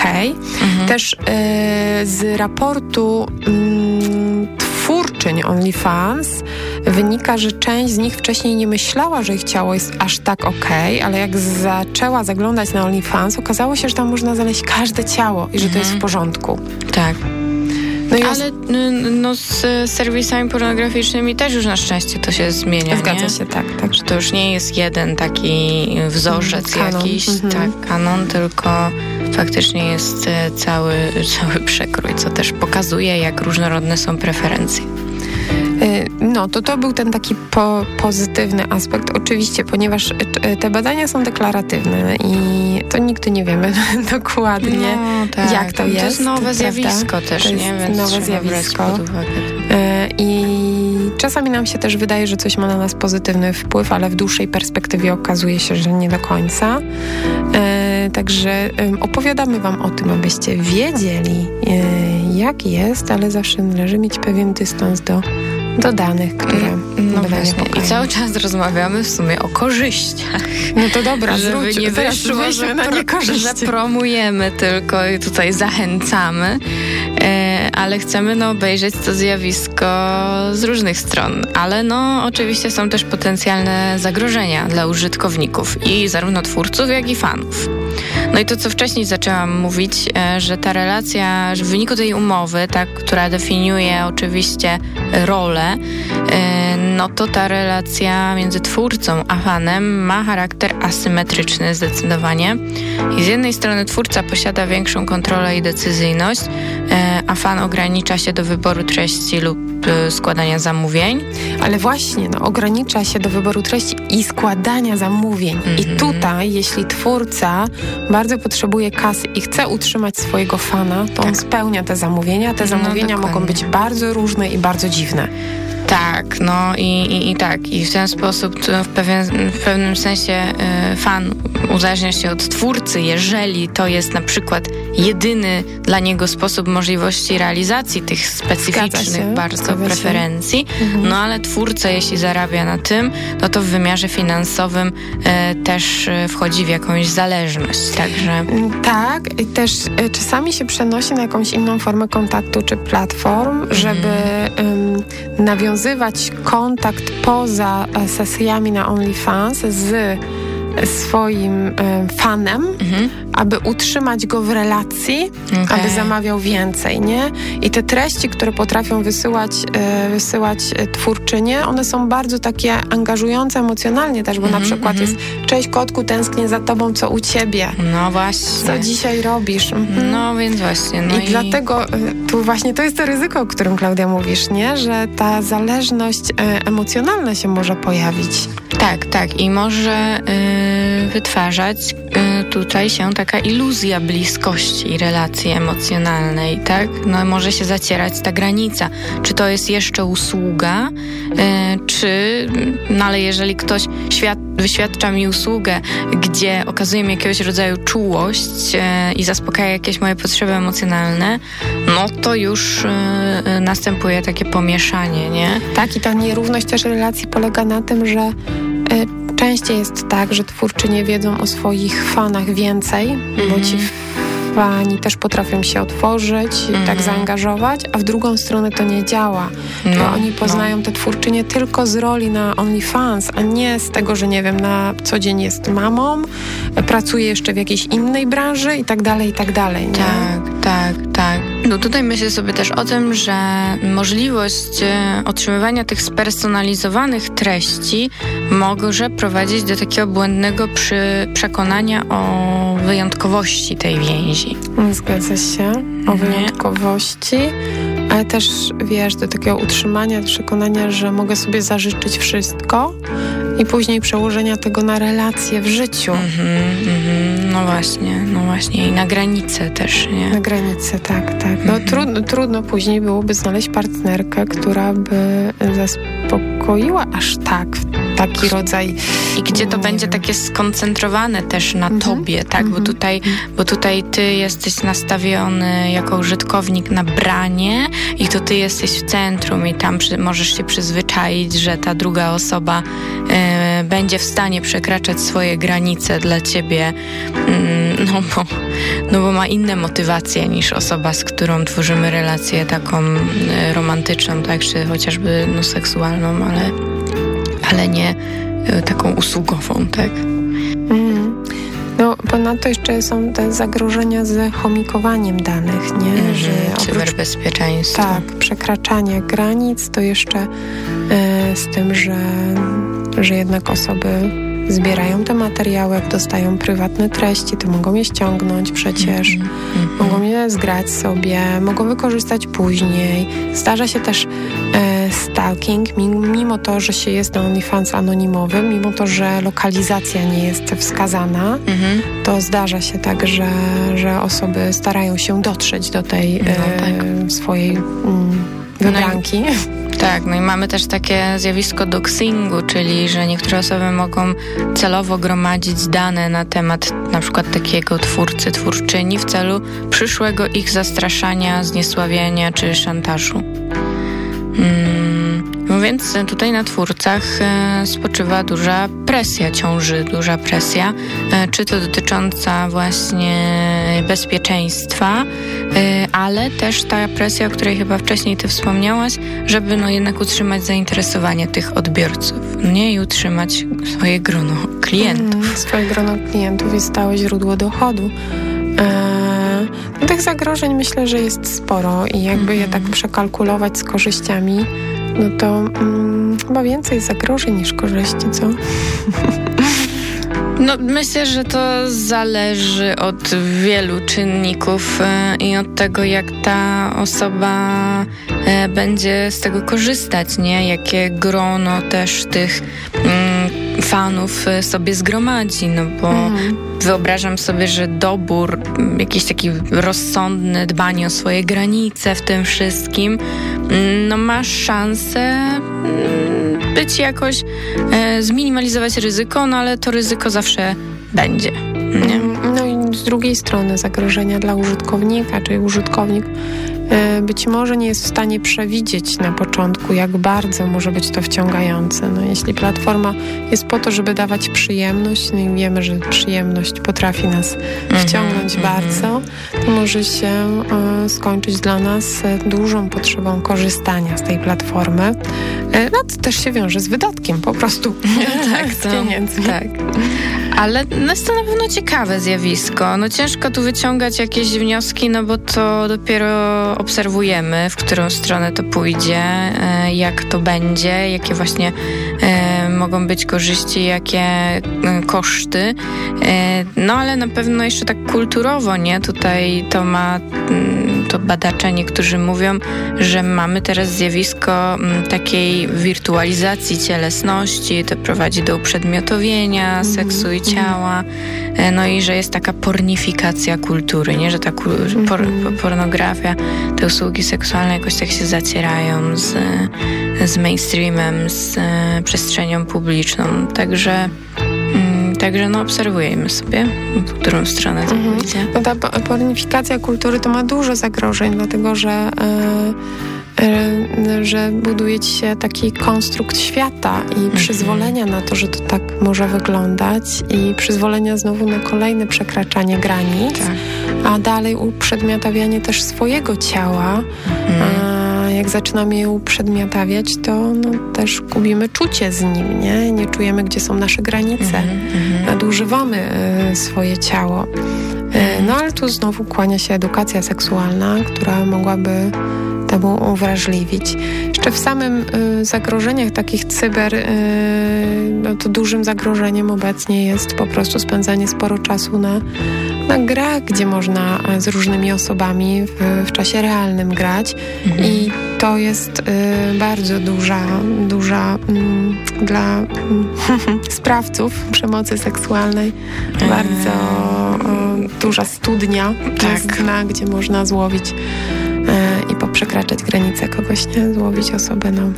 Też e, z raportu mm, twórczyń OnlyFans wynika, że część z nich wcześniej nie myślała, że ich ciało jest aż tak okej, ale jak zaczęła zaglądać na OnlyFans, okazało się, że tam można znaleźć każde ciało i że to jest w porządku. Tak. No Ale no, z serwisami pornograficznymi też już na szczęście to się zmienia. Zgadza nie? się, tak, tak. Że to już nie jest jeden taki wzorzec Mm, kanon, jakiś, mhm. tak, kanon, tylko faktycznie jest e, cały, cały przekrój, co też pokazuje, jak różnorodne są preferencje. Y, No, to to był ten taki po, pozytywny aspekt. Oczywiście, ponieważ y, te badania są deklaratywne i to nigdy nie wiemy dokładnie, No, tak. jak to To jest. jest nowe prawda? zjawisko też, to jest nie? Więc nowe zjawisko. Y, Czasami nam się też wydaje, że coś ma na nas pozytywny wpływ, ale w dłuższej perspektywie okazuje się, że nie do końca. Y, Także ym, opowiadamy Wam o tym, abyście wiedzieli, y, jak jest, ale zawsze należy mieć pewien dystans do, do danych, które No badania właśnie. I cały czas rozmawiamy w sumie o korzyściach. No to dobra, Żeby zwróć, nie wyszło, że, na niekorzyści. że promujemy tylko i tutaj zachęcamy, e, ale chcemy no, obejrzeć to zjawisko z różnych stron. Ale no, oczywiście są też potencjalne zagrożenia dla użytkowników i zarówno twórców, jak i fanów. No i to, co wcześniej zaczęłam mówić, e, że ta relacja, że w wyniku tej umowy, tak, która definiuje oczywiście rolę, e, no to ta relacja między twórcą a fanem ma charakter asymetryczny zdecydowanie. I z jednej strony twórca posiada większą kontrolę i decyzyjność, e, a fan ogranicza się do wyboru treści lub e, składania zamówień. Ale właśnie, no, ogranicza się do wyboru treści i składania zamówień. I Mhm. tutaj, jeśli twórca bardzo potrzebuje kasy i chce utrzymać swojego fana, to on spełnia te zamówienia. Te Tak. No, zamówienia mogą dokładnie. być bardzo różne i bardzo dziwne. Tak, no i, i, i tak. I w ten sposób w, pewien, w pewnym sensie e, fan uzależnia się od twórcy, jeżeli to jest na przykład jedyny dla niego sposób możliwości realizacji tych specyficznych bardzo preferencji. Mhm. No ale twórca, jeśli zarabia na tym, no to w wymiarze finansowym e, też e, wchodzi w jakąś zależność. Także Mm, Tak, i też y, czasami się przenosi na jakąś inną formę kontaktu czy platform, żeby ym, nawiązywać kontakt poza sesjami na OnlyFans z swoim e, fanem, aby utrzymać go w relacji, Okej. aby zamawiał więcej, nie? I te treści, które potrafią wysyłać, e, wysyłać e, twórczynie, one są bardzo takie angażujące emocjonalnie też, bo na przykład jest cześć kotku, tęsknię za tobą, co u ciebie. no właśnie. Co dzisiaj robisz? Mhm. No więc właśnie. No I, dlatego y, tu właśnie to jest to ryzyko, o którym Klaudia mówisz, nie? Że ta zależność emocjonalna się może pojawić. Tak, tak. I może y, wytwarzać y, tutaj się taka iluzja bliskości i relacji emocjonalnej, tak? No może się zacierać ta granica. Czy to jest jeszcze usługa, y, czy... No ale jeżeli ktoś świat, wyświadcza mi usługę, gdzie okazuje mi jakiegoś rodzaju czułość y, i zaspokaja jakieś moje potrzeby emocjonalne, no to już y, y, następuje takie pomieszanie, nie? Tak, i ta nierówność też relacji polega na tym, że y, częściej jest tak, że twórczynie wiedzą o swoich fanach więcej, bo ci fani też potrafią się otworzyć i tak zaangażować, a w drugą stronę to nie działa. No, bo oni poznają te twórczynie tylko z roli na OnlyFans, a nie z tego, że nie wiem, na co dzień jest mamą, pracuje jeszcze w jakiejś innej branży i tak dalej, i tak dalej. Nie? Tak, tak, tak. No tutaj myślę sobie też o tym, że możliwość e, otrzymywania tych spersonalizowanych treści może prowadzić do takiego błędnego przy przekonania o wyjątkowości tej więzi. Zgadza się, o wyjątkowości, ale też wiesz, do takiego utrzymania przekonania, że mogę sobie zażyczyć wszystko i później przełożenia tego na relacje w życiu. Mm -hmm, no właśnie, no właśnie i na granicę też, nie? Na granicę, tak, tak. No mm -hmm. trudno, trudno później byłoby znaleźć partnerkę, która by zaspokoiła aż tak taki rodzaj. I gdzie to będzie takie skoncentrowane też na -hmm. tobie, tak? Bo, tutaj, bo tutaj ty jesteś nastawiony jako użytkownik na branie i to ty jesteś w centrum i tam przy, możesz się przyzwyczaić, że ta druga osoba y, będzie w stanie przekraczać swoje granice dla ciebie, y, no, bo, no bo ma inne motywacje niż osoba, z którą tworzymy relację taką y, romantyczną, tak? Czy chociażby no, seksualną, ale ale nie e, taką usługową, tak? Mm. No, ponadto jeszcze są te zagrożenia z chomikowaniem danych, nie? Mm, że oprócz, cyberbezpieczeństwo. Tak, przekraczania granic, to jeszcze e, z tym, że, że jednak osoby zbierają te materiały, jak dostają prywatne treści, to mogą je ściągnąć przecież, mm -hmm. mogą je zgrać sobie, mogą wykorzystać później. Zdarza się też stalking, mimo to, że się jest na OnlyFans anonimowym, mimo to, że lokalizacja nie jest wskazana, -hmm. to zdarza się tak, że, że osoby starają się dotrzeć do tej no, e, tak. swojej mm, wybranki. No tak, no i mamy też takie zjawisko doxingu, czyli że niektóre osoby mogą celowo gromadzić dane na temat na przykład takiego twórcy, twórczyni w celu przyszłego ich zastraszania, zniesławienia czy szantażu. Więc tutaj na twórcach e, spoczywa duża presja, ciąży duża presja, e, czy to dotycząca właśnie bezpieczeństwa, e, ale też ta presja, o której chyba wcześniej ty wspomniałaś, żeby no jednak utrzymać zainteresowanie tych odbiorców, nie i utrzymać swoje grono klientów. Mm, swoje grono klientów i stałe źródło dochodu. No, tych zagrożeń myślę, że jest sporo i jakby je tak przekalkulować z korzyściami, no to mm, więcej zagrożeń niż korzyści, co? No, myślę, że to zależy od wielu czynników e, i od tego, jak ta osoba e, będzie z tego korzystać, nie? Jakie grono też tych mm, fanów e, sobie zgromadzi, no bo mhm. wyobrażam sobie, że dobór, jakiś taki rozsądny, dbanie o swoje granice w tym wszystkim, mm, no masz szansę mm, być jakoś, e, zminimalizować ryzyko, no ale to ryzyko zawsze będzie. Nie? Mhm. No i z drugiej strony zagrożenia dla użytkownika, czyli użytkownik być może nie jest w stanie przewidzieć na początku, jak bardzo może być to wciągające. No, jeśli platforma jest po to, żeby dawać przyjemność, no i wiemy, że przyjemność potrafi nas mhm, wciągnąć mm -hmm. bardzo, to może się e, skończyć dla nas dużą potrzebą korzystania z tej platformy. E, no to też się wiąże z wydatkiem po prostu. tak, z pieniędzmi. Tak. Ale no jest to na pewno ciekawe zjawisko. No ciężko tu wyciągać jakieś wnioski, no bo to dopiero obserwujemy, w którą stronę to pójdzie, e, jak to będzie, jakie właśnie e, mogą być korzyści, jakie e, koszty. No ale na pewno jeszcze tak kulturowo, nie? Tutaj to ma mm, to badacze niektórzy mówią, że mamy teraz zjawisko mm, takiej wirtualizacji cielesności, to prowadzi do uprzedmiotowienia mm -hmm. seksu i ciała, no i że jest taka pornifikacja kultury, nie? Że ta por mhm. pornografia te usługi seksualne jakoś tak się zacierają z, z mainstreamem, z e, przestrzenią publiczną. Także Także no obserwujemy sobie, w którą stronę to mhm. pójdzie. No ta pornifikacja kultury to ma dużo zagrożeń, dlatego że e, e, że buduje ci się taki konstrukt świata i mhm. przyzwolenia na to, że to tak może wyglądać i przyzwolenia znowu na kolejne przekraczanie granic. Tak a dalej uprzedmiotawianie też swojego ciała. Mhm. Jak zaczynamy je uprzedmiotawiać, to no, też gubimy czucie z nim, nie? Nie czujemy, gdzie są nasze granice. Mhm, mhm. Nadużywamy y, swoje ciało. No ale tu znowu kłania się edukacja seksualna, która mogłaby temu uwrażliwić. Jeszcze w samym y, zagrożeniach takich cyber, y, no to dużym zagrożeniem obecnie jest po prostu spędzanie sporo czasu na, na grach, gdzie można z różnymi osobami w, w czasie realnym grać mhm. i to jest y, bardzo duża, duża mm, dla sprawców przemocy seksualnej mhm. bardzo duża studnia tak. gdzie można złowić i poprzekraczać granice kogoś, nie? Złowić osobę, no.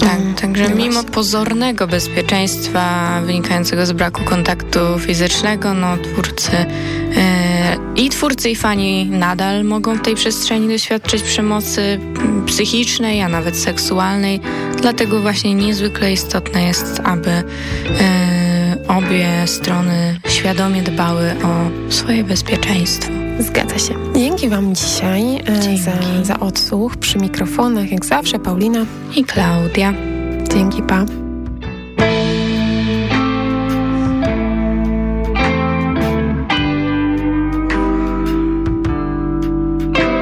Tak, mm, także no mimo pozornego bezpieczeństwa wynikającego z braku kontaktu fizycznego, no twórcy yy, i twórcy i fani nadal mogą w tej przestrzeni doświadczyć przemocy psychicznej, a nawet seksualnej. Dlatego właśnie niezwykle istotne jest, aby yy, obie strony świadomie dbały o swoje bezpieczeństwo. Zgadza się. Dzięki Wam dzisiaj e, za, za odsłuch przy mikrofonach, jak zawsze, Paulina i Klaudia. Dzięki, pa.